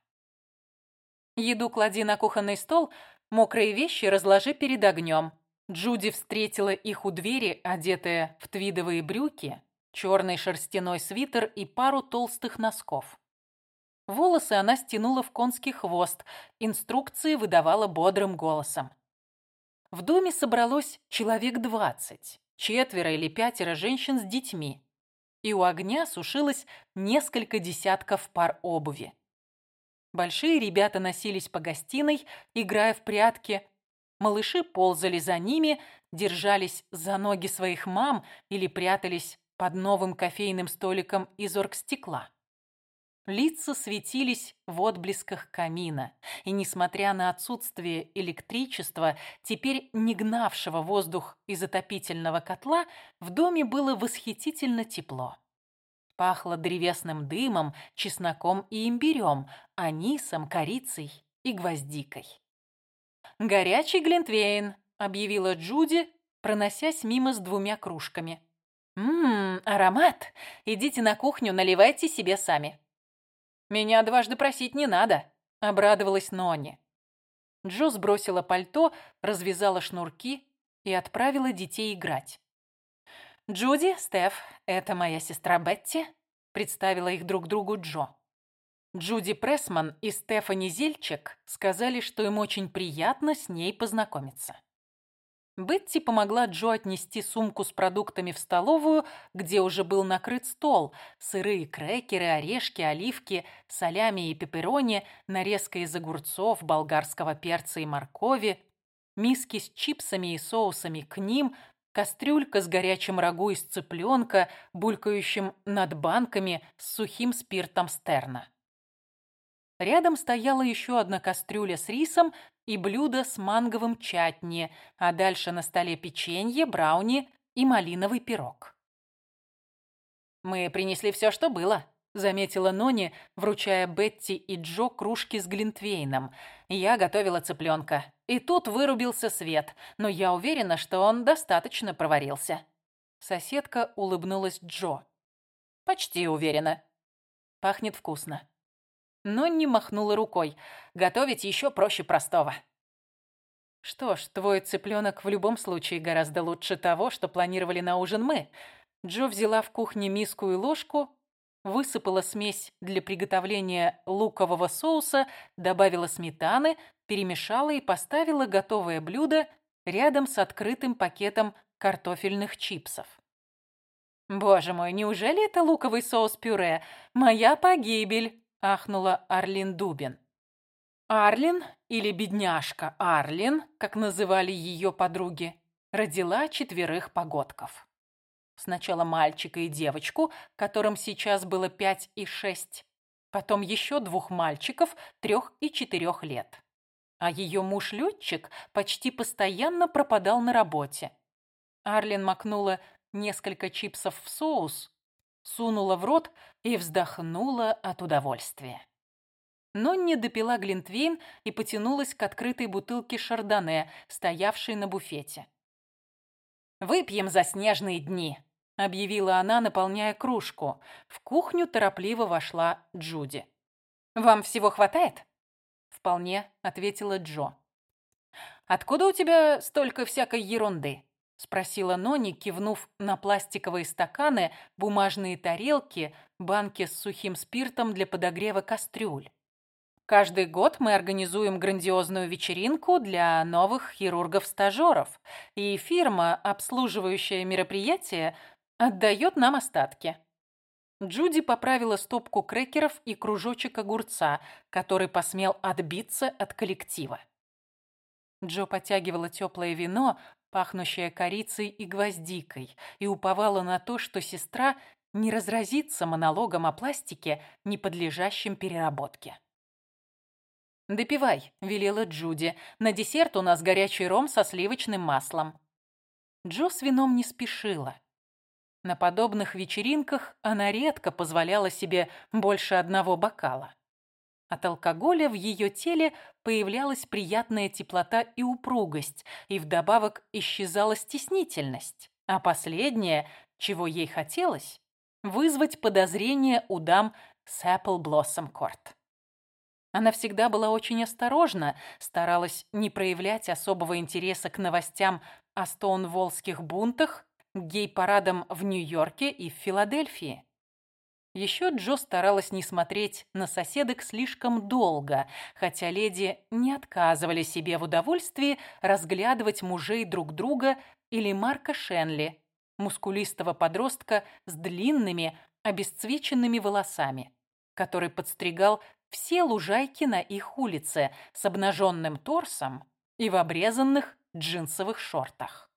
Еду клади на кухонный стол, мокрые вещи разложи перед огнем. Джуди встретила их у двери, одетая в твидовые брюки, черный шерстяной свитер и пару толстых носков. Волосы она стянула в конский хвост, инструкции выдавала бодрым голосом. В доме собралось человек двадцать, четверо или пятеро женщин с детьми, и у огня сушилось несколько десятков пар обуви. Большие ребята носились по гостиной, играя в прятки. Малыши ползали за ними, держались за ноги своих мам или прятались под новым кофейным столиком из оргстекла. Лица светились в отблесках камина, и, несмотря на отсутствие электричества, теперь не гнавшего воздух из отопительного котла, в доме было восхитительно тепло. Пахло древесным дымом, чесноком и имбирем, анисом, корицей и гвоздикой. «Горячий глинтвейн», — объявила Джуди, проносясь мимо с двумя кружками. «Ммм, аромат! Идите на кухню, наливайте себе сами». «Меня дважды просить не надо», — обрадовалась Нонни. Джо сбросила пальто, развязала шнурки и отправила детей играть. «Джуди, Стеф, это моя сестра Бетти», — представила их друг другу Джо. Джуди Прессман и Стефани Зельчик сказали, что им очень приятно с ней познакомиться. Бетти помогла Джо отнести сумку с продуктами в столовую, где уже был накрыт стол. Сырые крекеры, орешки, оливки, солями и пепперони, нарезка из огурцов, болгарского перца и моркови, миски с чипсами и соусами к ним – кастрюлька с горячим рагу из цыпленка, булькающим над банками с сухим спиртом стерна. Рядом стояла еще одна кастрюля с рисом и блюдо с манговым чатни, а дальше на столе печенье, брауни и малиновый пирог. «Мы принесли все, что было», — заметила Нони, вручая Бетти и Джо кружки с глинтвейном. «Я готовила цыпленка. И тут вырубился свет, но я уверена, что он достаточно проварился». Соседка улыбнулась Джо. «Почти уверена. Пахнет вкусно». Нонни махнула рукой. «Готовить еще проще простого». «Что ж, твой цыпленок в любом случае гораздо лучше того, что планировали на ужин мы». Джо взяла в кухне миску и ложку, высыпала смесь для приготовления лукового соуса, добавила сметаны, перемешала и поставила готовое блюдо рядом с открытым пакетом картофельных чипсов. «Боже мой, неужели это луковый соус-пюре? Моя погибель!» – ахнула Арлин Дубин. Арлин, или бедняжка Арлин, как называли ее подруги, родила четверых погодков. Сначала мальчика и девочку, которым сейчас было пять и шесть, потом еще двух мальчиков трех и четырех лет. А ее муж-летчик почти постоянно пропадал на работе. Арлин макнула несколько чипсов в соус, сунула в рот и вздохнула от удовольствия. Но не допила Глинтвейн и потянулась к открытой бутылке шардоне, стоявшей на буфете. «Выпьем за снежные дни», — объявила она, наполняя кружку. В кухню торопливо вошла Джуди. «Вам всего хватает?» «Вполне», — ответила Джо. «Откуда у тебя столько всякой ерунды?» — спросила Нони, кивнув на пластиковые стаканы, бумажные тарелки, банки с сухим спиртом для подогрева кастрюль. Каждый год мы организуем грандиозную вечеринку для новых хирургов-стажеров, и фирма, обслуживающая мероприятие, отдает нам остатки. Джуди поправила стопку крекеров и кружочек огурца, который посмел отбиться от коллектива. Джо потягивала теплое вино, пахнущее корицей и гвоздикой, и уповала на то, что сестра не разразится монологом о пластике, не подлежащем переработке. «Допивай», — велела Джуди. «На десерт у нас горячий ром со сливочным маслом». Джо с вином не спешила. На подобных вечеринках она редко позволяла себе больше одного бокала. От алкоголя в ее теле появлялась приятная теплота и упругость, и вдобавок исчезала стеснительность. А последнее, чего ей хотелось, вызвать подозрение у дам с Apple Blossom Court. Она всегда была очень осторожна, старалась не проявлять особого интереса к новостям о стоунволлских бунтах, гей-парадам в Нью-Йорке и в Филадельфии. Еще Джо старалась не смотреть на соседок слишком долго, хотя леди не отказывали себе в удовольствии разглядывать мужей друг друга или Марка Шенли, мускулистого подростка с длинными, обесцвеченными волосами, который подстригал все лужайки на их улице с обнаженным торсом и в обрезанных джинсовых шортах.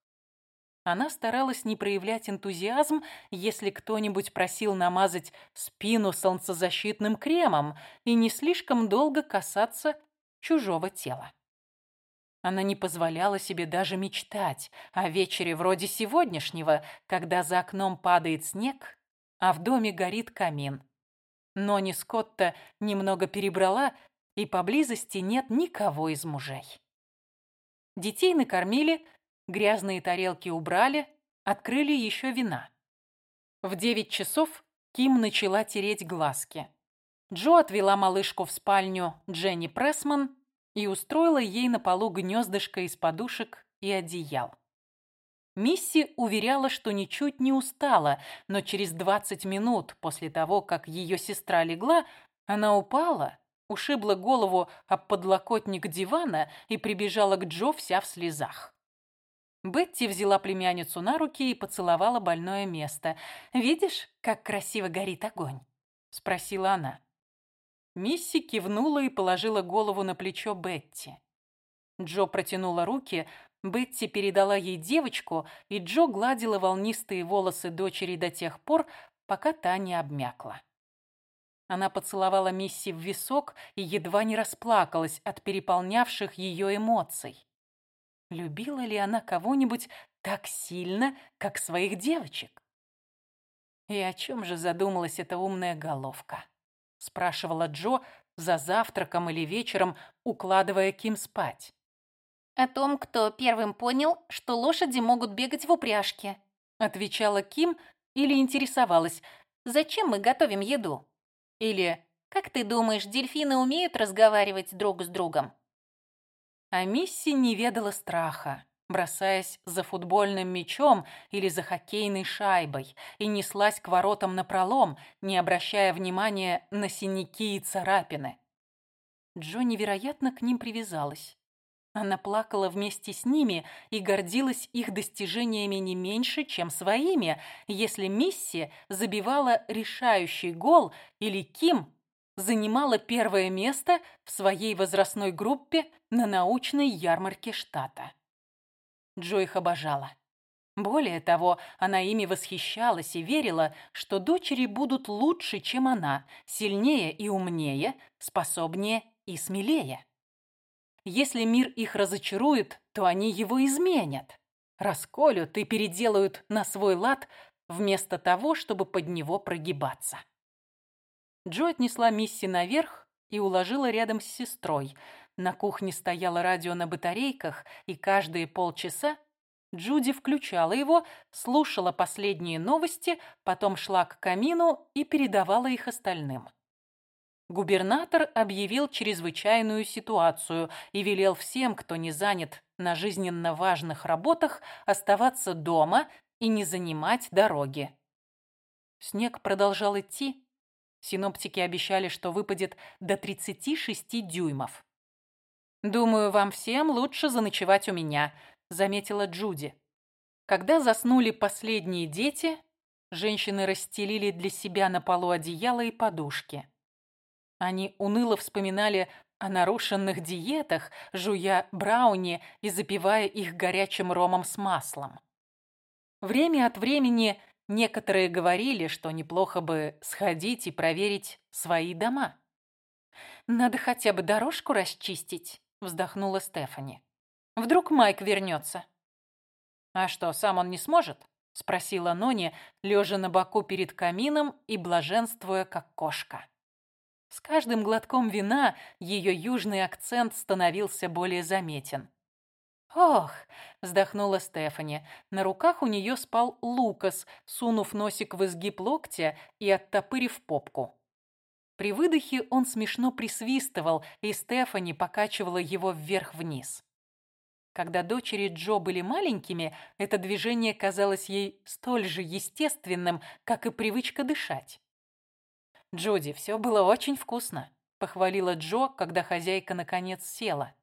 Она старалась не проявлять энтузиазм, если кто-нибудь просил намазать спину солнцезащитным кремом и не слишком долго касаться чужого тела. Она не позволяла себе даже мечтать о вечере вроде сегодняшнего, когда за окном падает снег, а в доме горит камин. Но ни Скотта немного перебрала, и поблизости нет никого из мужей. Детей накормили, грязные тарелки убрали, открыли еще вина. В девять часов Ким начала тереть глазки. Джо отвела малышку в спальню Дженни Прессман и устроила ей на полу гнездышко из подушек и одеял. Мисси уверяла, что ничуть не устала, но через 20 минут после того, как ее сестра легла, она упала, ушибла голову об подлокотник дивана и прибежала к Джо вся в слезах. Бетти взяла племянницу на руки и поцеловала больное место. «Видишь, как красиво горит огонь?» – спросила она. Мисси кивнула и положила голову на плечо Бетти. Джо протянула руки, Бетти передала ей девочку, и Джо гладила волнистые волосы дочери до тех пор, пока та не обмякла. Она поцеловала Мисси в висок и едва не расплакалась от переполнявших ее эмоций. Любила ли она кого-нибудь так сильно, как своих девочек? «И о чем же задумалась эта умная головка?» – спрашивала Джо за завтраком или вечером, укладывая Ким спать. «О том, кто первым понял, что лошади могут бегать в упряжке», отвечала Ким или интересовалась, «Зачем мы готовим еду?» Или «Как ты думаешь, дельфины умеют разговаривать друг с другом?» А Мисси не ведала страха, бросаясь за футбольным мячом или за хоккейной шайбой, и неслась к воротам напролом, не обращая внимания на синяки и царапины. Джо невероятно к ним привязалась. Она плакала вместе с ними и гордилась их достижениями не меньше, чем своими, если Мисси забивала решающий гол или Ким занимала первое место в своей возрастной группе на научной ярмарке штата. Джо их обожала. Более того, она ими восхищалась и верила, что дочери будут лучше, чем она, сильнее и умнее, способнее и смелее. Если мир их разочарует, то они его изменят, расколют и переделают на свой лад, вместо того, чтобы под него прогибаться. Джо отнесла Мисси наверх и уложила рядом с сестрой. На кухне стояло радио на батарейках, и каждые полчаса Джуди включала его, слушала последние новости, потом шла к камину и передавала их остальным. Губернатор объявил чрезвычайную ситуацию и велел всем, кто не занят на жизненно важных работах, оставаться дома и не занимать дороги. Снег продолжал идти. Синоптики обещали, что выпадет до 36 дюймов. «Думаю, вам всем лучше заночевать у меня», заметила Джуди. Когда заснули последние дети, женщины расстелили для себя на полу одеяло и подушки. Они уныло вспоминали о нарушенных диетах, жуя брауни и запивая их горячим ромом с маслом. Время от времени некоторые говорили, что неплохо бы сходить и проверить свои дома. «Надо хотя бы дорожку расчистить», — вздохнула Стефани. Вдруг Майк вернется. «А что, сам он не сможет?» — спросила Нони, лежа на боку перед камином и блаженствуя, как кошка. С каждым глотком вина ее южный акцент становился более заметен. «Ох!» — вздохнула Стефани. На руках у нее спал Лукас, сунув носик в изгиб локтя и оттопырив попку. При выдохе он смешно присвистывал, и Стефани покачивала его вверх-вниз. Когда дочери Джо были маленькими, это движение казалось ей столь же естественным, как и привычка дышать. «Джуди, все было очень вкусно», — похвалила Джо, когда хозяйка наконец села.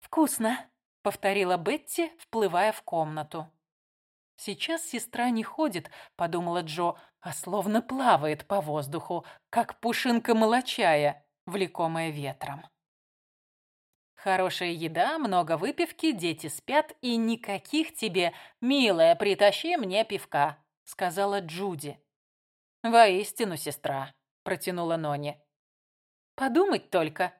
«Вкусно», — повторила Бетти, вплывая в комнату. «Сейчас сестра не ходит», — подумала Джо, «а словно плавает по воздуху, как пушинка молочая, влекомая ветром». Хорошая еда, много выпивки, дети спят и никаких тебе «Милая, притащи мне пивка», — сказала Джуди. «Воистину, сестра», — протянула Нони. «Подумать только».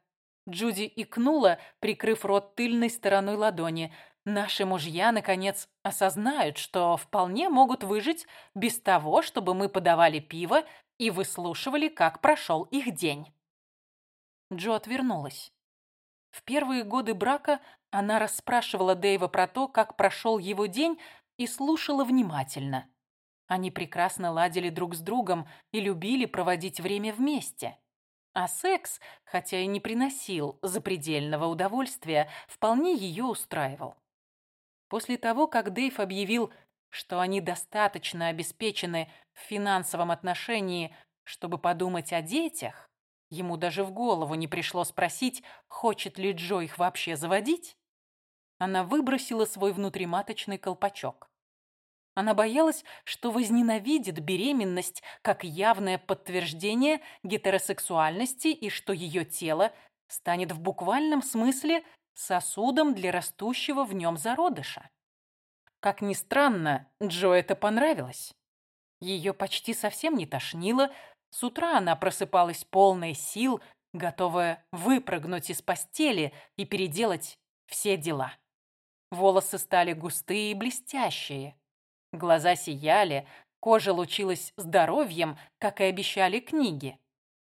Джуди икнула, прикрыв рот тыльной стороной ладони. «Наши мужья, наконец, осознают, что вполне могут выжить без того, чтобы мы подавали пиво и выслушивали, как прошел их день». Джо отвернулась. В первые годы брака она расспрашивала Дэйва про то, как прошел его день, и слушала внимательно. Они прекрасно ладили друг с другом и любили проводить время вместе. А секс, хотя и не приносил запредельного удовольствия, вполне ее устраивал. После того, как Дэйв объявил, что они достаточно обеспечены в финансовом отношении, чтобы подумать о детях, Ему даже в голову не пришло спросить, хочет ли Джо их вообще заводить. Она выбросила свой внутриматочный колпачок. Она боялась, что возненавидит беременность как явное подтверждение гетеросексуальности и что ее тело станет в буквальном смысле сосудом для растущего в нем зародыша. Как ни странно, Джо это понравилось. Ее почти совсем не тошнило, с утра она просыпалась полной сил, готовая выпрыгнуть из постели и переделать все дела. Волосы стали густые и блестящие. Глаза сияли, кожа лучилась здоровьем, как и обещали книги.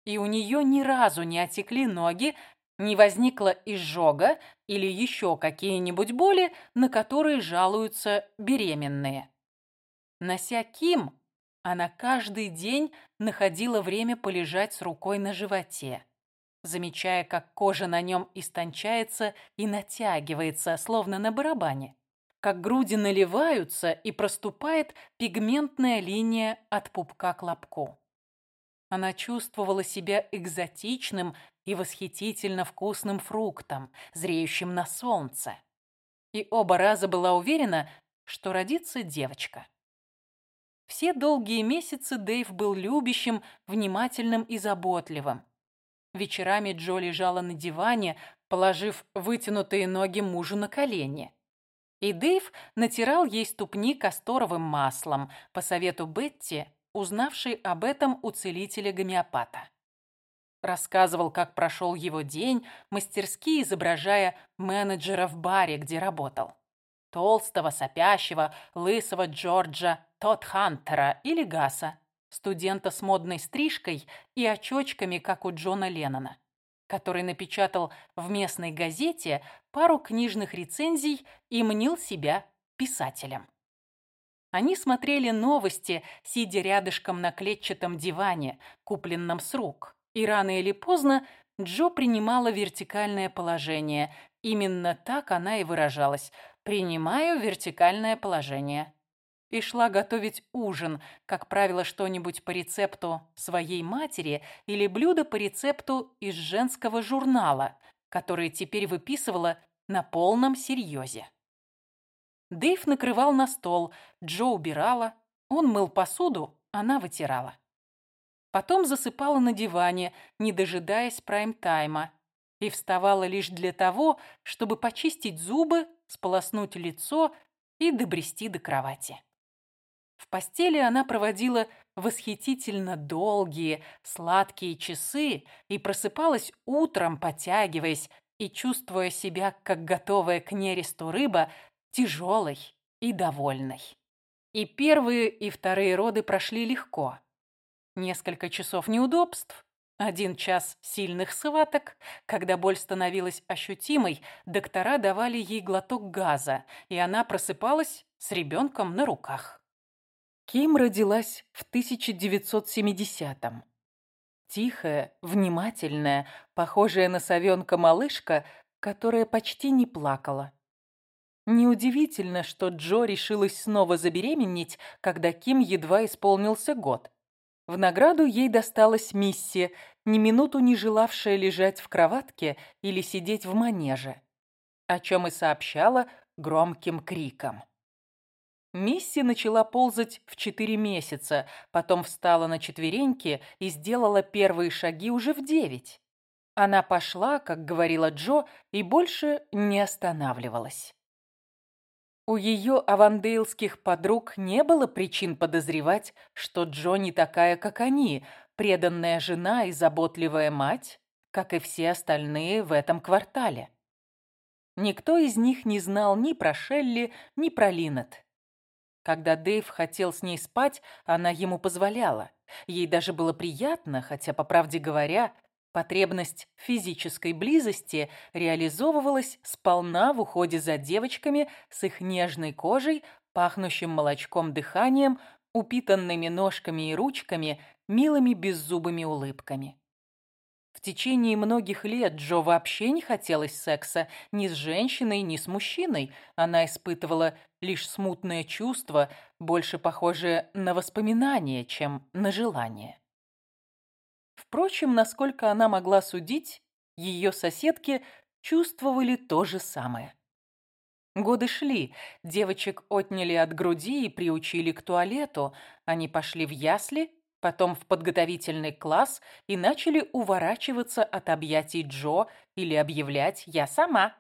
И у нее ни разу не отекли ноги, не возникла изжога или еще какие-нибудь боли, на которые жалуются беременные. Нося Ким, она каждый день находила время полежать с рукой на животе, замечая, как кожа на нем истончается и натягивается, словно на барабане, как груди наливаются и проступает пигментная линия от пупка к лобку. Она чувствовала себя экзотичным и восхитительно вкусным фруктом, зреющим на солнце. И оба раза была уверена, что родится девочка. Все долгие месяцы Дэйв был любящим, внимательным и заботливым. Вечерами Джо лежала на диване, положив вытянутые ноги мужу на колени. И Дэйв натирал ей ступни касторовым маслом по совету Бетти, узнавшей об этом у целителя-гомеопата. Рассказывал, как прошел его день, мастерски изображая менеджера в баре, где работал. Толстого, сопящего, лысого Джорджа Тодд Хантера или Гаса, студента с модной стрижкой и очочками, как у Джона Леннона, который напечатал в местной газете пару книжных рецензий и мнил себя писателем. Они смотрели новости, сидя рядышком на клетчатом диване, купленном с рук. И рано или поздно Джо принимала вертикальное положение. Именно так она и выражалась. «Принимаю вертикальное положение» и шла готовить ужин, как правило, что-нибудь по рецепту своей матери или блюдо по рецепту из женского журнала, который теперь выписывала на полном серьезе. Дэйв накрывал на стол, Джо убирала, он мыл посуду, она вытирала. Потом засыпала на диване, не дожидаясь прайм-тайма, и вставала лишь для того, чтобы почистить зубы, сполоснуть лицо и добрести до кровати. В постели она проводила восхитительно долгие, сладкие часы и просыпалась утром, потягиваясь и чувствуя себя, как готовая к нересту рыба, тяжелой и довольной. И первые, и вторые роды прошли легко. Несколько часов неудобств, один час сильных схваток, когда боль становилась ощутимой, доктора давали ей глоток газа, и она просыпалась с ребенком на руках. Ким родилась в 1970-м. Тихая, внимательная, похожая на совенка малышка, которая почти не плакала. Неудивительно, что Джо решилась снова забеременеть, когда Ким едва исполнился год. В награду ей досталась миссия, ни минуту не желавшая лежать в кроватке или сидеть в манеже, о чем и сообщала громким криком. Мисси начала ползать в четыре месяца, потом встала на четвереньки и сделала первые шаги уже в девять. Она пошла, как говорила Джо, и больше не останавливалась. У ее авандейлских подруг не было причин подозревать, что Джо не такая, как они, преданная жена и заботливая мать, как и все остальные в этом квартале. Никто из них не знал ни про Шелли, ни про Линнет. Когда Дэйв хотел с ней спать, она ему позволяла. Ей даже было приятно, хотя, по правде говоря, потребность физической близости реализовывалась сполна в уходе за девочками с их нежной кожей, пахнущим молочком дыханием, упитанными ножками и ручками, милыми беззубыми улыбками. В течение многих лет Джо вообще не хотелось секса ни с женщиной, ни с мужчиной. Она испытывала лишь смутное чувство, больше похожее на воспоминание, чем на желание. Впрочем, насколько она могла судить, ее соседки чувствовали то же самое. Годы шли, девочек отняли от груди и приучили к туалету, они пошли в ясли потом в подготовительный класс и начали уворачиваться от объятий Джо или объявлять «я сама».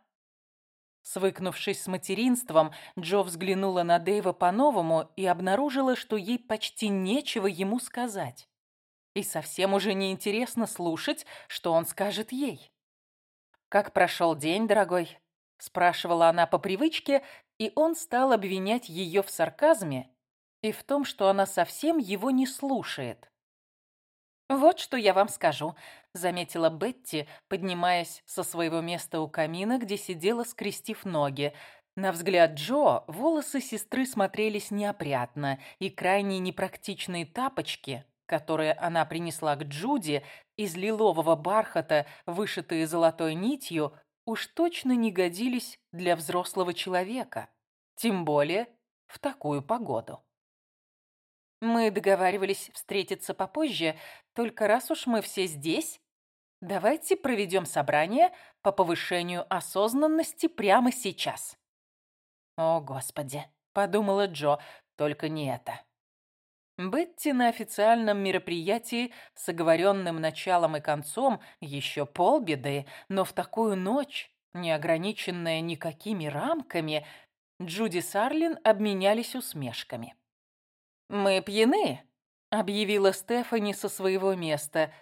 Свыкнувшись с материнством, Джо взглянула на Дэйва по-новому и обнаружила, что ей почти нечего ему сказать. И совсем уже неинтересно слушать, что он скажет ей. «Как прошел день, дорогой?» – спрашивала она по привычке, и он стал обвинять ее в сарказме и в том, что она совсем его не слушает. «Вот что я вам скажу», — заметила Бетти, поднимаясь со своего места у камина, где сидела, скрестив ноги. На взгляд Джо волосы сестры смотрелись неопрятно, и крайне непрактичные тапочки, которые она принесла к Джуди, из лилового бархата, вышитые золотой нитью, уж точно не годились для взрослого человека, тем более в такую погоду. Мы договаривались встретиться попозже, только раз уж мы все здесь, давайте проведем собрание по повышению осознанности прямо сейчас. О, Господи, подумала Джо, только не это. Бетти на официальном мероприятии с оговоренным началом и концом еще полбеды, но в такую ночь, не ограниченная никакими рамками, Джуди с Арлин обменялись усмешками. «Мы пьяны», — объявила Стефани со своего места.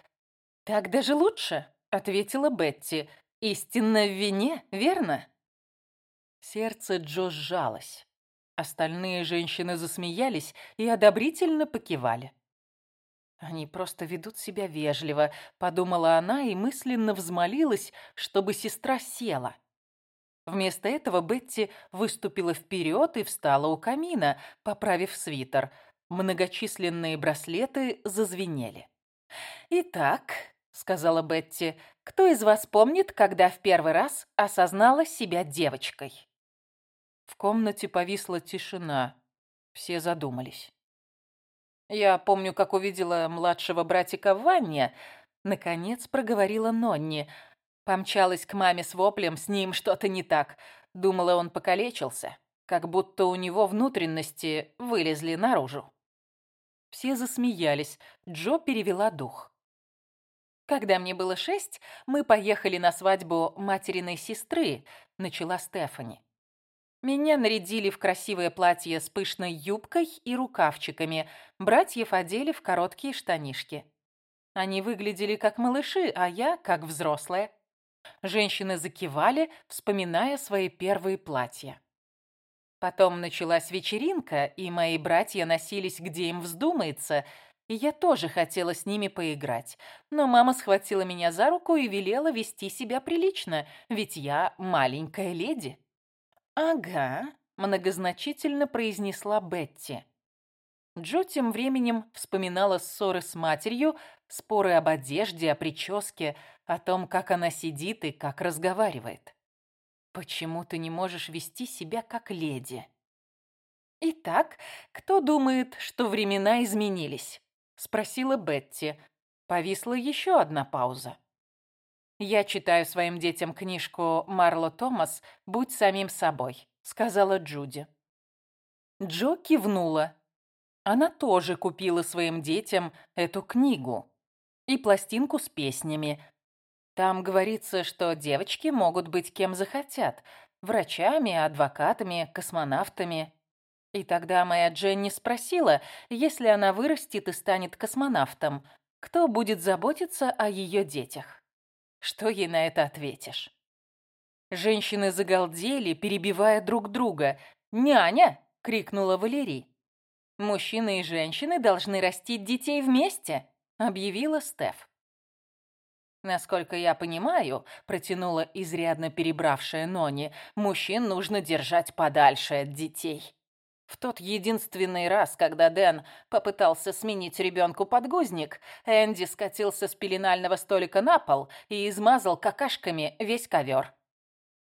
«Так даже лучше», — ответила Бетти. «Истинно в вине, верно?» Сердце Джо сжалось. Остальные женщины засмеялись и одобрительно покивали. «Они просто ведут себя вежливо», — подумала она и мысленно взмолилась, чтобы сестра села. Вместо этого Бетти выступила вперед и встала у камина, поправив свитер. Многочисленные браслеты зазвенели. «Итак», — сказала Бетти, — «кто из вас помнит, когда в первый раз осознала себя девочкой?» В комнате повисла тишина. Все задумались. «Я помню, как увидела младшего братика ванне», — наконец проговорила Нонни — Помчалась к маме с воплем, с ним что-то не так. Думала, он покалечился, как будто у него внутренности вылезли наружу. Все засмеялись. Джо перевела дух. «Когда мне было шесть, мы поехали на свадьбу материной сестры», — начала Стефани. Меня нарядили в красивое платье с пышной юбкой и рукавчиками. Братьев одели в короткие штанишки. Они выглядели как малыши, а я как взрослая. Женщины закивали, вспоминая свои первые платья. Потом началась вечеринка, и мои братья носились, где им вздумается, и я тоже хотела с ними поиграть. Но мама схватила меня за руку и велела вести себя прилично, ведь я маленькая леди. «Ага», — многозначительно произнесла Бетти. Джо тем временем вспоминала ссоры с матерью, споры об одежде, о прическе, о том, как она сидит и как разговаривает. Почему ты не можешь вести себя как леди? Итак, кто думает, что времена изменились? Спросила Бетти. Повисла еще одна пауза. «Я читаю своим детям книжку Марло Томас «Будь самим собой», — сказала Джуди. Джо кивнула. Она тоже купила своим детям эту книгу и пластинку с песнями, там говорится, что девочки могут быть кем захотят. Врачами, адвокатами, космонавтами. И тогда моя Дженни спросила, если она вырастет и станет космонавтом, кто будет заботиться о ее детях? Что ей на это ответишь? Женщины загалдели, перебивая друг друга. «Няня!» — крикнула Валерий. «Мужчины и женщины должны растить детей вместе», — объявила Стеф. «Насколько я понимаю», — протянула изрядно перебравшая Нони, «мужчин нужно держать подальше от детей». В тот единственный раз, когда Дэн попытался сменить ребенку подгузник, Энди скатился с пеленального столика на пол и измазал какашками весь ковер.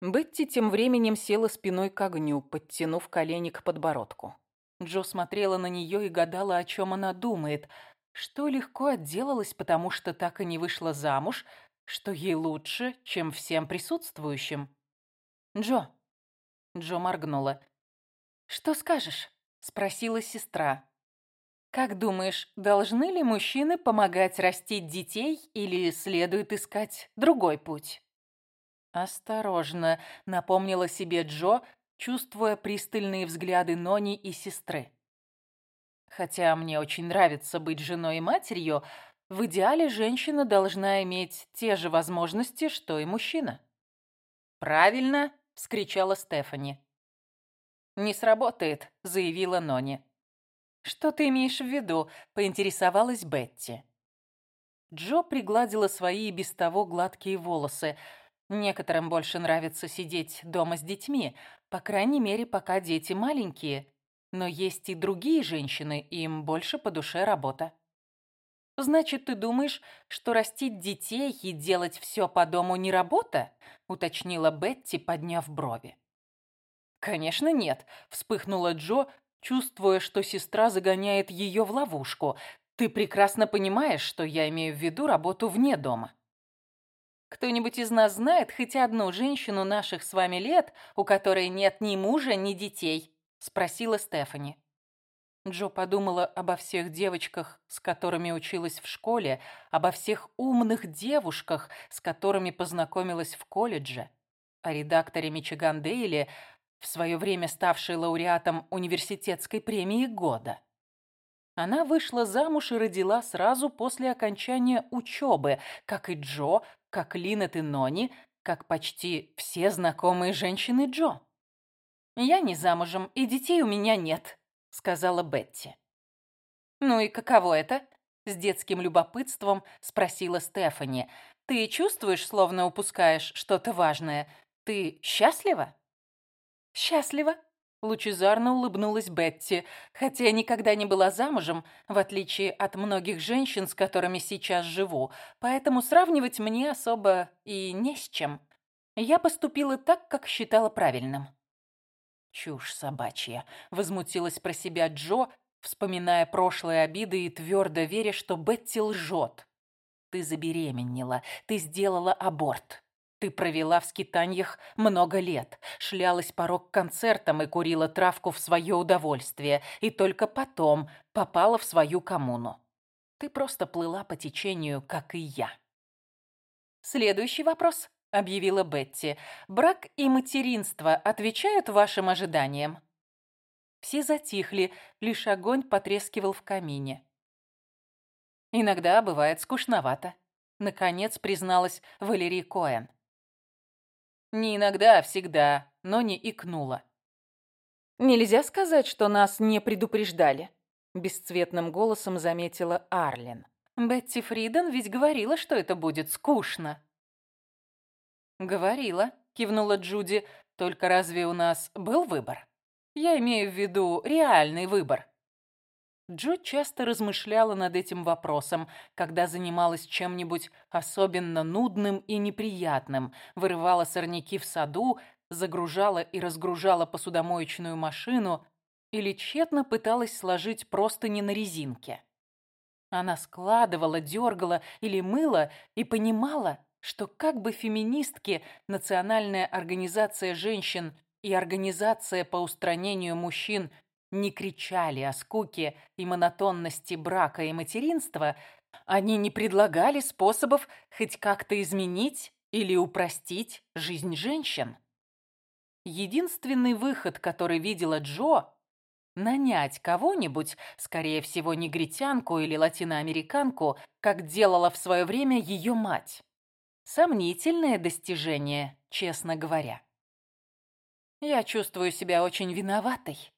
Бетти тем временем села спиной к огню, подтянув колени к подбородку. Джо смотрела на нее и гадала, о чем она думает — что легко отделалась, потому что так и не вышла замуж, что ей лучше, чем всем присутствующим. «Джо!» Джо моргнула. «Что скажешь?» — спросила сестра. «Как думаешь, должны ли мужчины помогать растить детей или следует искать другой путь?» «Осторожно», — напомнила себе Джо, чувствуя пристальные взгляды Нони и сестры. Хотя мне очень нравится быть женой и матерью, в идеале женщина должна иметь те же возможности, что и мужчина. «Правильно!» — вскричала Стефани. «Не сработает», — заявила Нони. «Что ты имеешь в виду?» — поинтересовалась Бетти. Джо пригладила свои без того гладкие волосы. Некоторым больше нравится сидеть дома с детьми, по крайней мере, пока дети маленькие. Но есть и другие женщины, им больше по душе работа. «Значит, ты думаешь, что растить детей и делать все по дому не работа?» — уточнила Бетти, подняв брови. «Конечно нет», — вспыхнула Джо, чувствуя, что сестра загоняет ее в ловушку. «Ты прекрасно понимаешь, что я имею в виду работу вне дома». «Кто-нибудь из нас знает хоть одну женщину наших с вами лет, у которой нет ни мужа, ни детей?» Спросила Стефани. Джо подумала обо всех девочках, с которыми училась в школе, обо всех умных девушках, с которыми познакомилась в колледже, о редакторе Мичиган Дейли. в свое время ставшей лауреатом университетской премии года. Она вышла замуж и родила сразу после окончания учебы, как и Джо, как Линет и Нони, как почти все знакомые женщины Джо. «Я не замужем, и детей у меня нет», — сказала Бетти. «Ну и каково это?» — с детским любопытством спросила Стефани. «Ты чувствуешь, словно упускаешь что-то важное? Ты счастлива?» «Счастлива», — лучезарно улыбнулась Бетти, хотя я никогда не была замужем, в отличие от многих женщин, с которыми сейчас живу, поэтому сравнивать мне особо и не с чем. Я поступила так, как считала правильным. «Чушь собачья», — возмутилась про себя Джо, вспоминая прошлые обиды и твердо веря, что Бетти лжет. «Ты забеременела, ты сделала аборт. Ты провела в скитаньях много лет, шлялась по рок-концертам и курила травку в свое удовольствие, и только потом попала в свою коммуну. Ты просто плыла по течению, как и я. «Следующий вопрос», — объявила Бетти. «Брак и материнство отвечают вашим ожиданиям?» Все затихли, лишь огонь потрескивал в камине. «Иногда бывает скучновато», — наконец призналась Валерий Коэн. Не иногда, а всегда, но не икнула. «Нельзя сказать, что нас не предупреждали», — бесцветным голосом заметила Арлин. «Бетти Фриден ведь говорила, что это будет скучно». «Говорила», — кивнула Джуди, — «только разве у нас был выбор? Я имею в виду реальный выбор». Джо часто размышляла над этим вопросом, когда занималась чем-нибудь особенно нудным и неприятным, вырывала сорняки в саду, загружала и разгружала посудомоечную машину или тщетно пыталась сложить простыни на резинке. Она складывала, дергала или мыла и понимала, что как бы феминистки, Национальная организация женщин и Организация по устранению мужчин не кричали о скуке и монотонности брака и материнства, они не предлагали способов хоть как-то изменить или упростить жизнь женщин. Единственный выход, который видела Джо, нанять кого-нибудь, скорее всего, негритянку или латиноамериканку, как делала в свое время ее мать. Сомнительное достижение, честно говоря. Я чувствую себя очень виноватой,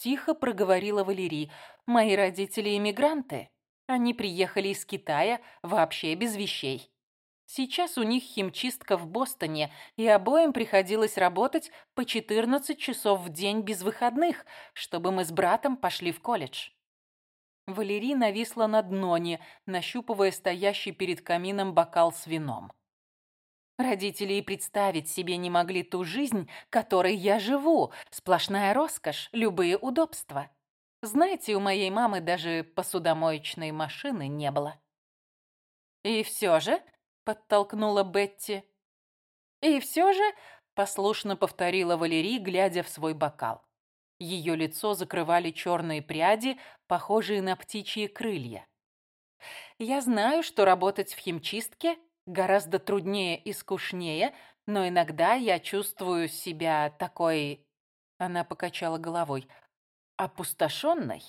Тихо проговорила Валерий. «Мои родители иммигранты. Они приехали из Китая вообще без вещей. Сейчас у них химчистка в Бостоне, и обоим приходилось работать по 14 часов в день без выходных, чтобы мы с братом пошли в колледж». Валерий нависла над Нони, нащупывая стоящий перед камином бокал с вином. Родители и представить себе не могли ту жизнь, которой я живу. Сплошная роскошь, любые удобства. Знаете, у моей мамы даже посудомоечной машины не было. «И все же», — подтолкнула Бетти. «И все же», — послушно повторила Валерий, глядя в свой бокал. Ее лицо закрывали черные пряди, похожие на птичьи крылья. «Я знаю, что работать в химчистке гораздо труднее и скучнее, но иногда я чувствую себя такой...» Она покачала головой. «Опустошенной?»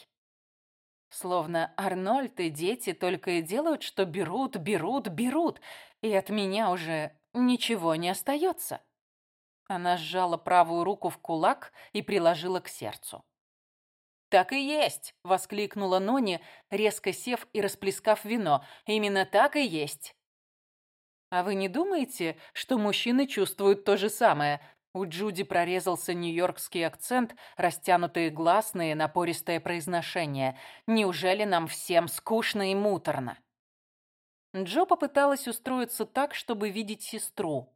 Словно Арнольд и дети только и делают, что берут, берут, берут, и от меня уже ничего не остается. Она сжала правую руку в кулак и приложила к сердцу. «Так и есть!» — воскликнула Нони, резко сев и расплескав вино. «Именно так и есть! А вы не думаете, что мужчины чувствуют то же самое? У Джуди прорезался нью-йоркский акцент, растянутые гласные, напористое произношение. Неужели нам всем скучно и муторно? Джо попыталась устроиться так, чтобы видеть сестру.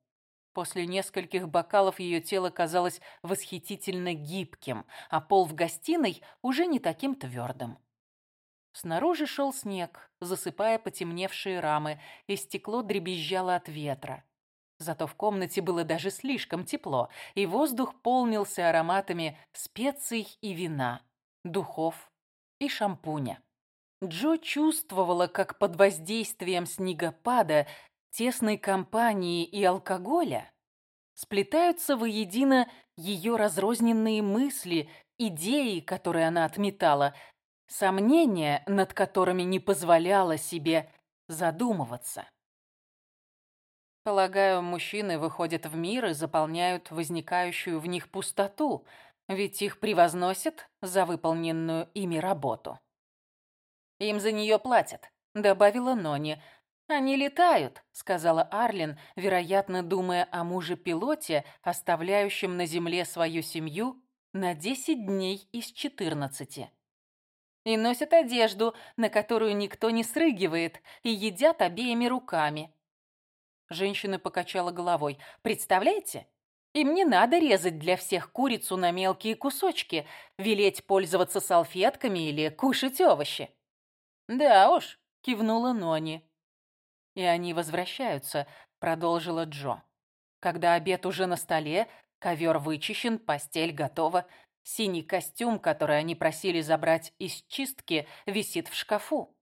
После нескольких бокалов ее тело казалось восхитительно гибким, а пол в гостиной уже не таким твердым. Снаружи шел снег, засыпая потемневшие рамы, и стекло дребезжало от ветра. Зато в комнате было даже слишком тепло, и воздух полнился ароматами специй и вина, духов и шампуня. Джо чувствовала, как под воздействием снегопада, тесной компании и алкоголя сплетаются воедино ее разрозненные мысли, идеи, которые она отметала, сомнения, над которыми не позволяла себе задумываться. Полагаю, мужчины выходят в мир и заполняют возникающую в них пустоту, ведь их превозносят за выполненную ими работу. Им за нее платят, добавила Нони. «Они летают», — сказала Арлин, вероятно, думая о муже-пилоте, оставляющем на земле свою семью на 10 дней из 14. И носят одежду, на которую никто не срыгивает, и едят обеими руками. Женщина покачала головой. «Представляете? Им не надо резать для всех курицу на мелкие кусочки, велеть пользоваться салфетками или кушать овощи». «Да уж», — кивнула Нони. «И они возвращаются», — продолжила Джо. «Когда обед уже на столе, ковер вычищен, постель готова, синий костюм, который они просили забрать из чистки, висит в шкафу.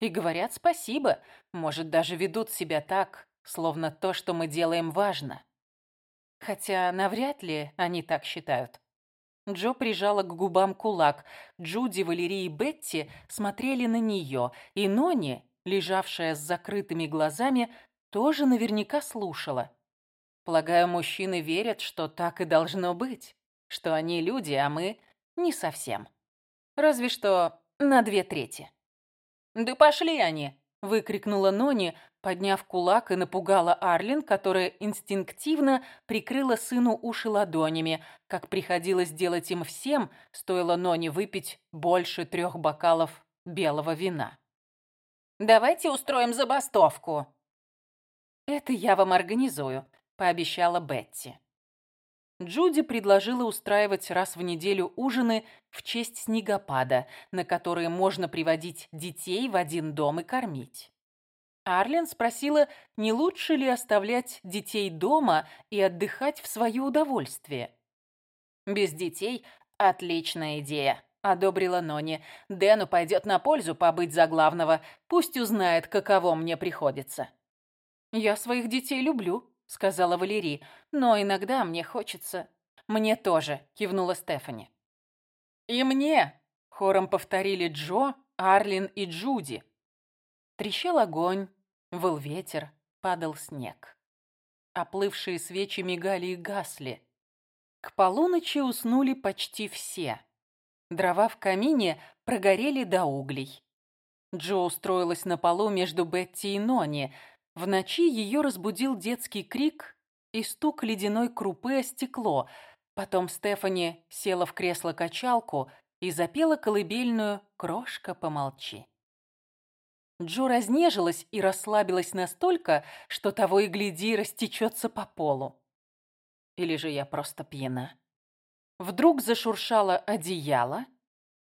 И говорят спасибо, может, даже ведут себя так, словно то, что мы делаем, важно. Хотя навряд ли они так считают. Джо прижала к губам кулак. Джуди, Валерий и Бетти смотрели на нее, и Нони, лежавшая с закрытыми глазами, тоже наверняка слушала. Полагаю, мужчины верят, что так и должно быть, что они люди, а мы не совсем. Разве что на две трети. «Да пошли они!» — выкрикнула Нони, подняв кулак и напугала Арлин, которая инстинктивно прикрыла сыну уши ладонями, как приходилось делать им всем, стоило Нони выпить больше трех бокалов белого вина. «Давайте устроим забастовку!» «Это я вам организую», — пообещала Бетти. Джуди предложила устраивать раз в неделю ужины в честь снегопада, на которые можно приводить детей в один дом и кормить. Арлен спросила, не лучше ли оставлять детей дома и отдыхать в свое удовольствие. «Без детей – отличная идея», – одобрила Нони. «Дэну пойдет на пользу побыть за главного. Пусть узнает, каково мне приходится». «Я своих детей люблю», – сказала Валерий. «Но иногда мне хочется...» «Мне тоже», – кивнула Стефани. «И мне», – хором повторили Джо, Арлин и Джуди. Трещал огонь, Выл ветер, падал снег. Оплывшие свечи мигали и гасли. К полуночи уснули почти все. Дрова в камине прогорели до углей. Джо устроилась на полу между Бетти и Нони. В ночи ее разбудил детский крик и стук ледяной крупы о стекло. Потом Стефани села в кресло-качалку и запела колыбельную «Крошка, помолчи». Джо разнежилась и расслабилась настолько, что того и гляди растечется по полу. Или же я просто пьяна. Вдруг зашуршало одеяло,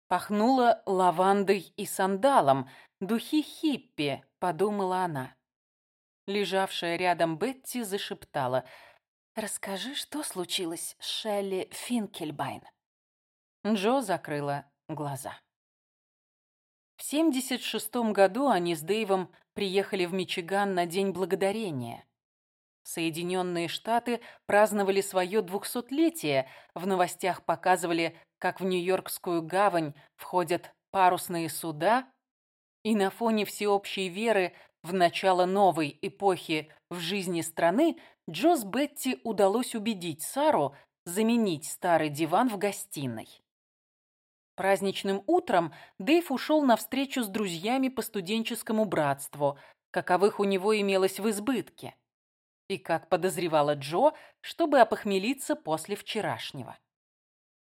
пахнуло лавандой и сандалом, духи хиппи, подумала она. Лежавшая рядом Бетти зашептала. «Расскажи, что случилось с Шелли Финкельбайн?» Джо закрыла глаза. В 76 году они с Дэйвом приехали в Мичиган на День Благодарения. Соединенные Штаты праздновали свое двухсотлетие, в новостях показывали, как в Нью-Йоркскую гавань входят парусные суда, и на фоне всеобщей веры в начало новой эпохи в жизни страны Джоз Бетти удалось убедить Сару заменить старый диван в гостиной. Праздничным утром Дэйв ушел на встречу с друзьями по студенческому братству, каковых у него имелось в избытке. И, как подозревала Джо, чтобы опохмелиться после вчерашнего.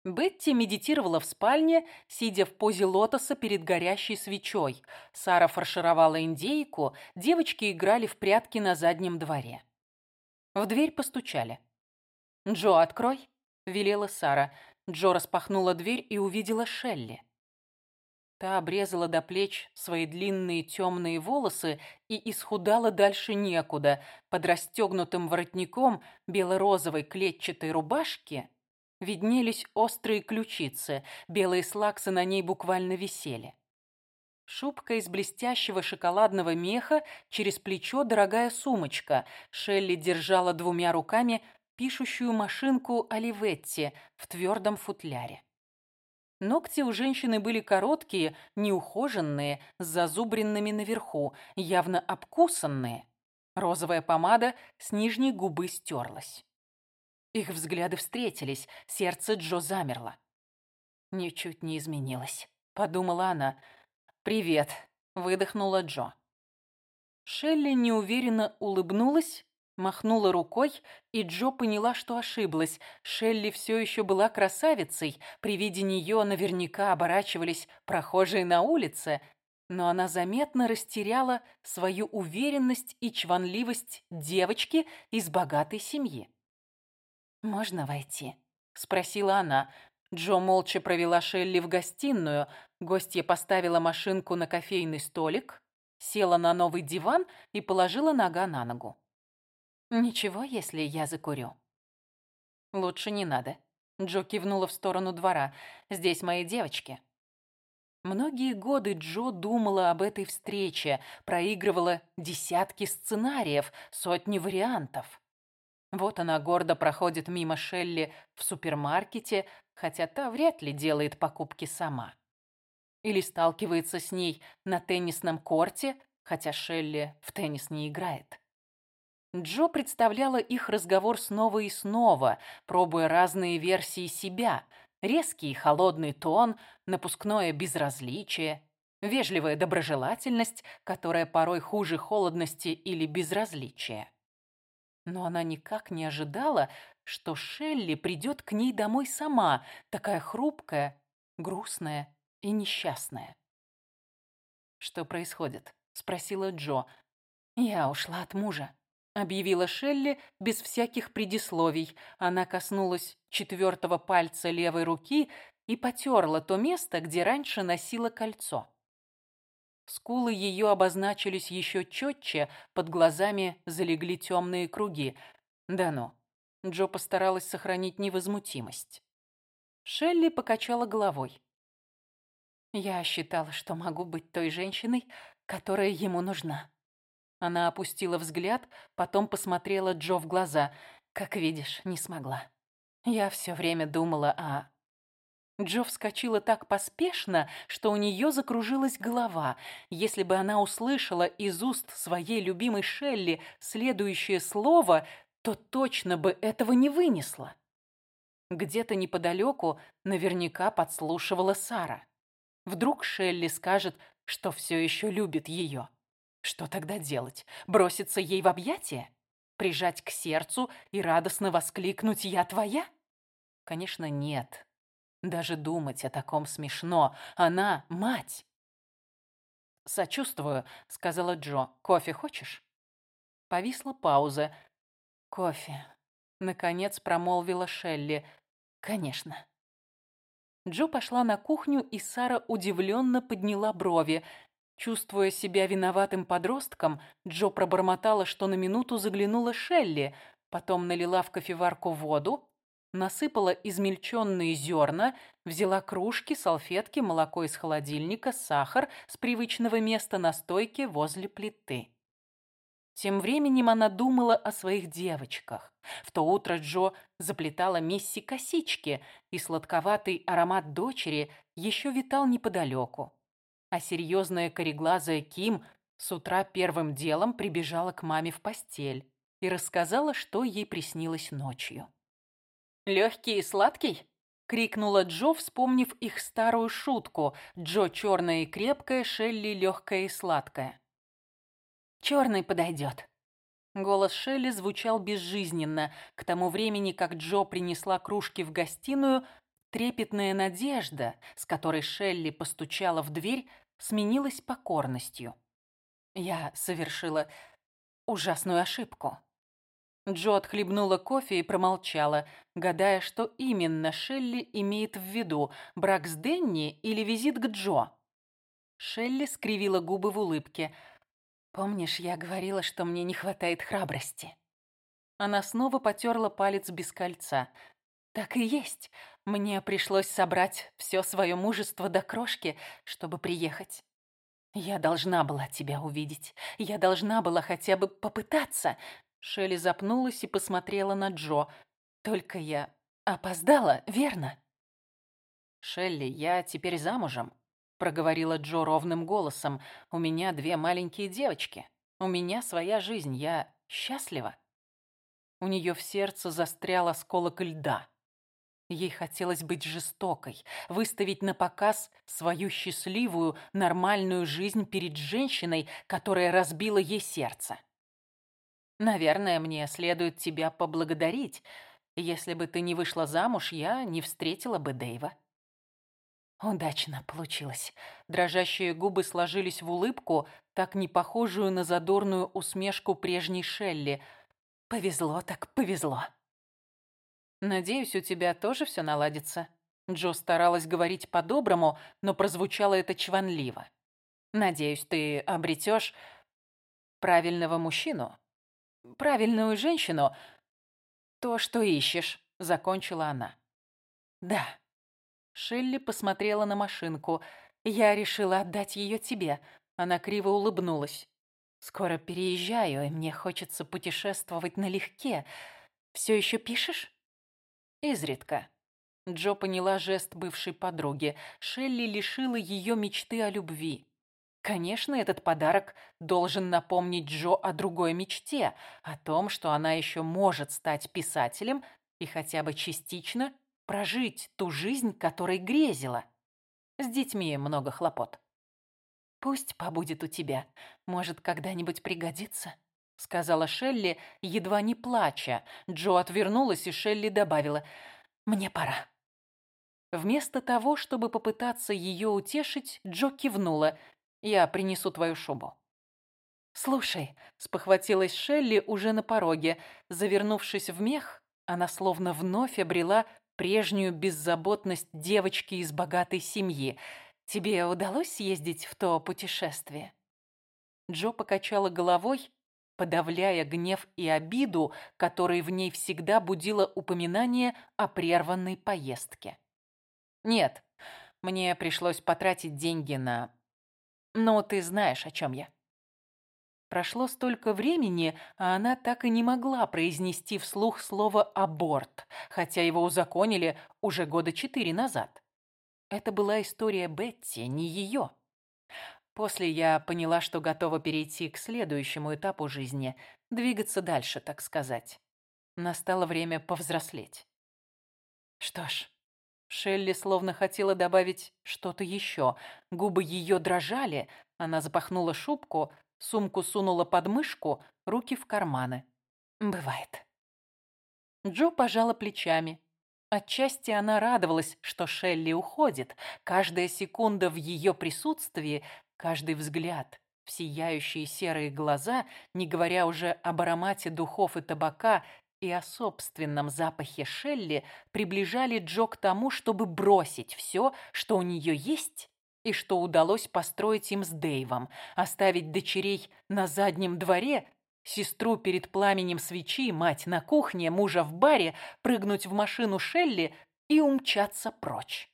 Бетти медитировала в спальне, сидя в позе лотоса перед горящей свечой. Сара фаршировала индейку, девочки играли в прятки на заднем дворе. В дверь постучали. «Джо, открой», — велела Сара. Джо распахнула дверь и увидела Шелли. Та обрезала до плеч свои длинные темные волосы и исхудала дальше некуда. Под расстегнутым воротником бело-розовой клетчатой рубашки виднелись острые ключицы, белые слаксы на ней буквально висели. Шубка из блестящего шоколадного меха, через плечо дорогая сумочка. Шелли держала двумя руками пишущую машинку Оливетти в твердом футляре. Ногти у женщины были короткие, неухоженные, с зазубренными наверху, явно обкусанные. Розовая помада с нижней губы стерлась. Их взгляды встретились, сердце Джо замерло. «Ничуть не изменилось», — подумала она. «Привет», — выдохнула Джо. Шелли неуверенно улыбнулась, махнула рукой, и Джо поняла, что ошиблась. Шелли все еще была красавицей, при виде нее наверняка оборачивались прохожие на улице, но она заметно растеряла свою уверенность и чванливость девочки из богатой семьи. «Можно войти?» — спросила она. Джо молча провела Шелли в гостиную, гостья поставила машинку на кофейный столик, села на новый диван и положила нога на ногу. «Ничего, если я закурю?» «Лучше не надо». Джо кивнула в сторону двора. «Здесь мои девочки». Многие годы Джо думала об этой встрече, проигрывала десятки сценариев, сотни вариантов. Вот она гордо проходит мимо Шелли в супермаркете, хотя та вряд ли делает покупки сама или сталкивается с ней на теннисном корте, хотя Шелли в теннис не играет. Джо представляла их разговор снова и снова, пробуя разные версии себя. Резкий и холодный тон, напускное безразличие, вежливая доброжелательность, которая порой хуже холодности или безразличия. Но она никак не ожидала, что Шелли придет к ней домой сама, такая хрупкая, грустная и несчастная. «Что происходит?» — спросила Джо. «Я ушла от мужа», — объявила Шелли без всяких предисловий. Она коснулась четвертого пальца левой руки и потерла то место, где раньше носила кольцо. Скулы ее обозначились еще четче, под глазами залегли темные круги. Да ну. Джо постаралась сохранить невозмутимость. Шелли покачала головой. Я считала, что могу быть той женщиной, которая ему нужна. Она опустила взгляд, потом посмотрела Джо в глаза. Как видишь, не смогла. Я все время думала о... Джо вскочила так поспешно, что у нее закружилась голова. Если бы она услышала из уст своей любимой Шелли следующее слово, то точно бы этого не вынесла. Где-то неподалеку наверняка подслушивала Сара. Вдруг Шелли скажет, что все еще любит ее. Что тогда делать? Броситься ей в объятия? Прижать к сердцу и радостно воскликнуть «Я твоя»? Конечно, нет. Даже думать о таком смешно. Она — мать. «Сочувствую», — сказала Джо. «Кофе хочешь?» Повисла пауза. «Кофе», — наконец промолвила Шелли. «Конечно». Джо пошла на кухню, и Сара удивленно подняла брови. Чувствуя себя виноватым подростком, Джо пробормотала, что на минуту заглянула Шелли, потом налила в кофеварку воду, насыпала измельченные зерна, взяла кружки, салфетки, молоко из холодильника, сахар с привычного места на стойке возле плиты. Тем временем она думала о своих девочках. В то утро Джо заплетала Мисси косички, и сладковатый аромат дочери еще витал неподалеку. А серьезная кореглазая Ким с утра первым делом прибежала к маме в постель и рассказала, что ей приснилось ночью. «Легкий и сладкий?» — крикнула Джо, вспомнив их старую шутку. Джо черная и крепкая, Шелли легкая и сладкая. Черный подойдет». Голос Шелли звучал безжизненно. К тому времени, как Джо принесла кружки в гостиную, трепетная надежда, с которой Шелли постучала в дверь, сменилась покорностью. Я совершила ужасную ошибку. Джо отхлебнула кофе и промолчала, гадая, что именно Шелли имеет в виду, брак с Денни или визит к Джо. Шелли скривила губы в улыбке – Помнишь, я говорила, что мне не хватает храбрости? Она снова потерла палец без кольца. Так и есть. Мне пришлось собрать все свое мужество до крошки, чтобы приехать. Я должна была тебя увидеть. Я должна была хотя бы попытаться. Шелли запнулась и посмотрела на Джо. Только я опоздала, верно? «Шелли, я теперь замужем», — проговорила Джо ровным голосом. «У меня две маленькие девочки. У меня своя жизнь. Я счастлива». У нее в сердце застрял осколок льда. Ей хотелось быть жестокой, выставить на показ свою счастливую, нормальную жизнь перед женщиной, которая разбила ей сердце. «Наверное, мне следует тебя поблагодарить. Если бы ты не вышла замуж, я не встретила бы Дэйва». Удачно получилось. Дрожащие губы сложились в улыбку, так не похожую на задорную усмешку прежней Шелли. Повезло так повезло. «Надеюсь, у тебя тоже все наладится». Джо старалась говорить по-доброму, но прозвучало это чванливо. «Надеюсь, ты обретешь правильного мужчину, правильную женщину, то, что ищешь», — закончила она. «Да». Шелли посмотрела на машинку. «Я решила отдать ее тебе». Она криво улыбнулась. «Скоро переезжаю, и мне хочется путешествовать налегке. Все еще пишешь?» Изредка. Джо поняла жест бывшей подруги. Шелли лишила ее мечты о любви. Конечно, этот подарок должен напомнить Джо о другой мечте, о том, что она еще может стать писателем и хотя бы частично прожить ту жизнь, которой грезила. С детьми много хлопот. «Пусть побудет у тебя. Может, когда-нибудь пригодится?» — сказала Шелли, едва не плача. Джо отвернулась, и Шелли добавила «Мне пора». Вместо того, чтобы попытаться ее утешить, Джо кивнула «Я принесу твою шубу». «Слушай», — спохватилась Шелли уже на пороге. Завернувшись в мех, она словно вновь обрела прежнюю беззаботность девочки из богатой семьи. «Тебе удалось съездить в то путешествие?» Джо покачала головой подавляя гнев и обиду, которые в ней всегда будило упоминание о прерванной поездке. «Нет, мне пришлось потратить деньги на... Ну, ты знаешь, о чем я». Прошло столько времени, а она так и не могла произнести вслух слово «аборт», хотя его узаконили уже года четыре назад. Это была история Бетти, не ее. После я поняла, что готова перейти к следующему этапу жизни, двигаться дальше, так сказать. Настало время повзрослеть. Что ж, Шелли словно хотела добавить что-то еще. Губы ее дрожали, она запахнула шубку, сумку сунула под мышку, руки в карманы. Бывает. Джо пожала плечами. Отчасти она радовалась, что Шелли уходит. Каждая секунда в ее присутствии Каждый взгляд в сияющие серые глаза, не говоря уже об аромате духов и табака и о собственном запахе Шелли, приближали Джо к тому, чтобы бросить все, что у нее есть и что удалось построить им с Дэйвом, оставить дочерей на заднем дворе, сестру перед пламенем свечи, мать на кухне, мужа в баре, прыгнуть в машину Шелли и умчаться прочь.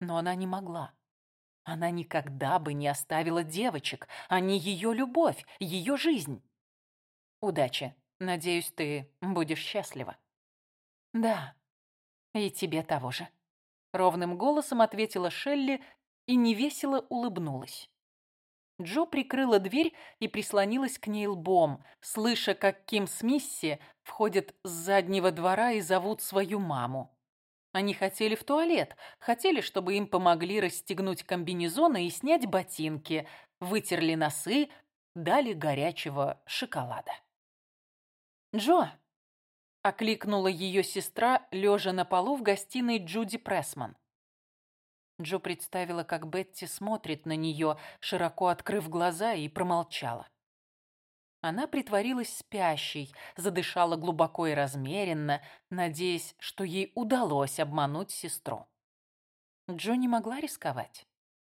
Но она не могла. Она никогда бы не оставила девочек, а не ее любовь, ее жизнь. Удачи. Надеюсь, ты будешь счастлива. Да, и тебе того же. Ровным голосом ответила Шелли и невесело улыбнулась. Джо прикрыла дверь и прислонилась к ней лбом, слыша, как Ким с Мисси входят с заднего двора и зовут свою маму. Они хотели в туалет, хотели, чтобы им помогли расстегнуть комбинезоны и снять ботинки, вытерли носы, дали горячего шоколада. «Джо!» — окликнула ее сестра, лежа на полу в гостиной Джуди Прессман. Джо представила, как Бетти смотрит на нее, широко открыв глаза, и промолчала. Она притворилась спящей, задышала глубоко и размеренно, надеясь, что ей удалось обмануть сестру. Джо не могла рисковать.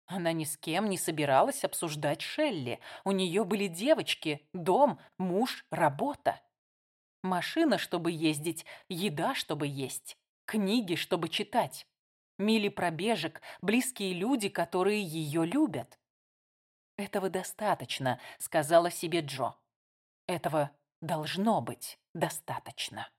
Она ни с кем не собиралась обсуждать Шелли. У нее были девочки, дом, муж, работа. Машина, чтобы ездить, еда, чтобы есть, книги, чтобы читать, мили пробежек, близкие люди, которые ее любят. «Этого достаточно», — сказала себе Джо. Этого должно быть достаточно.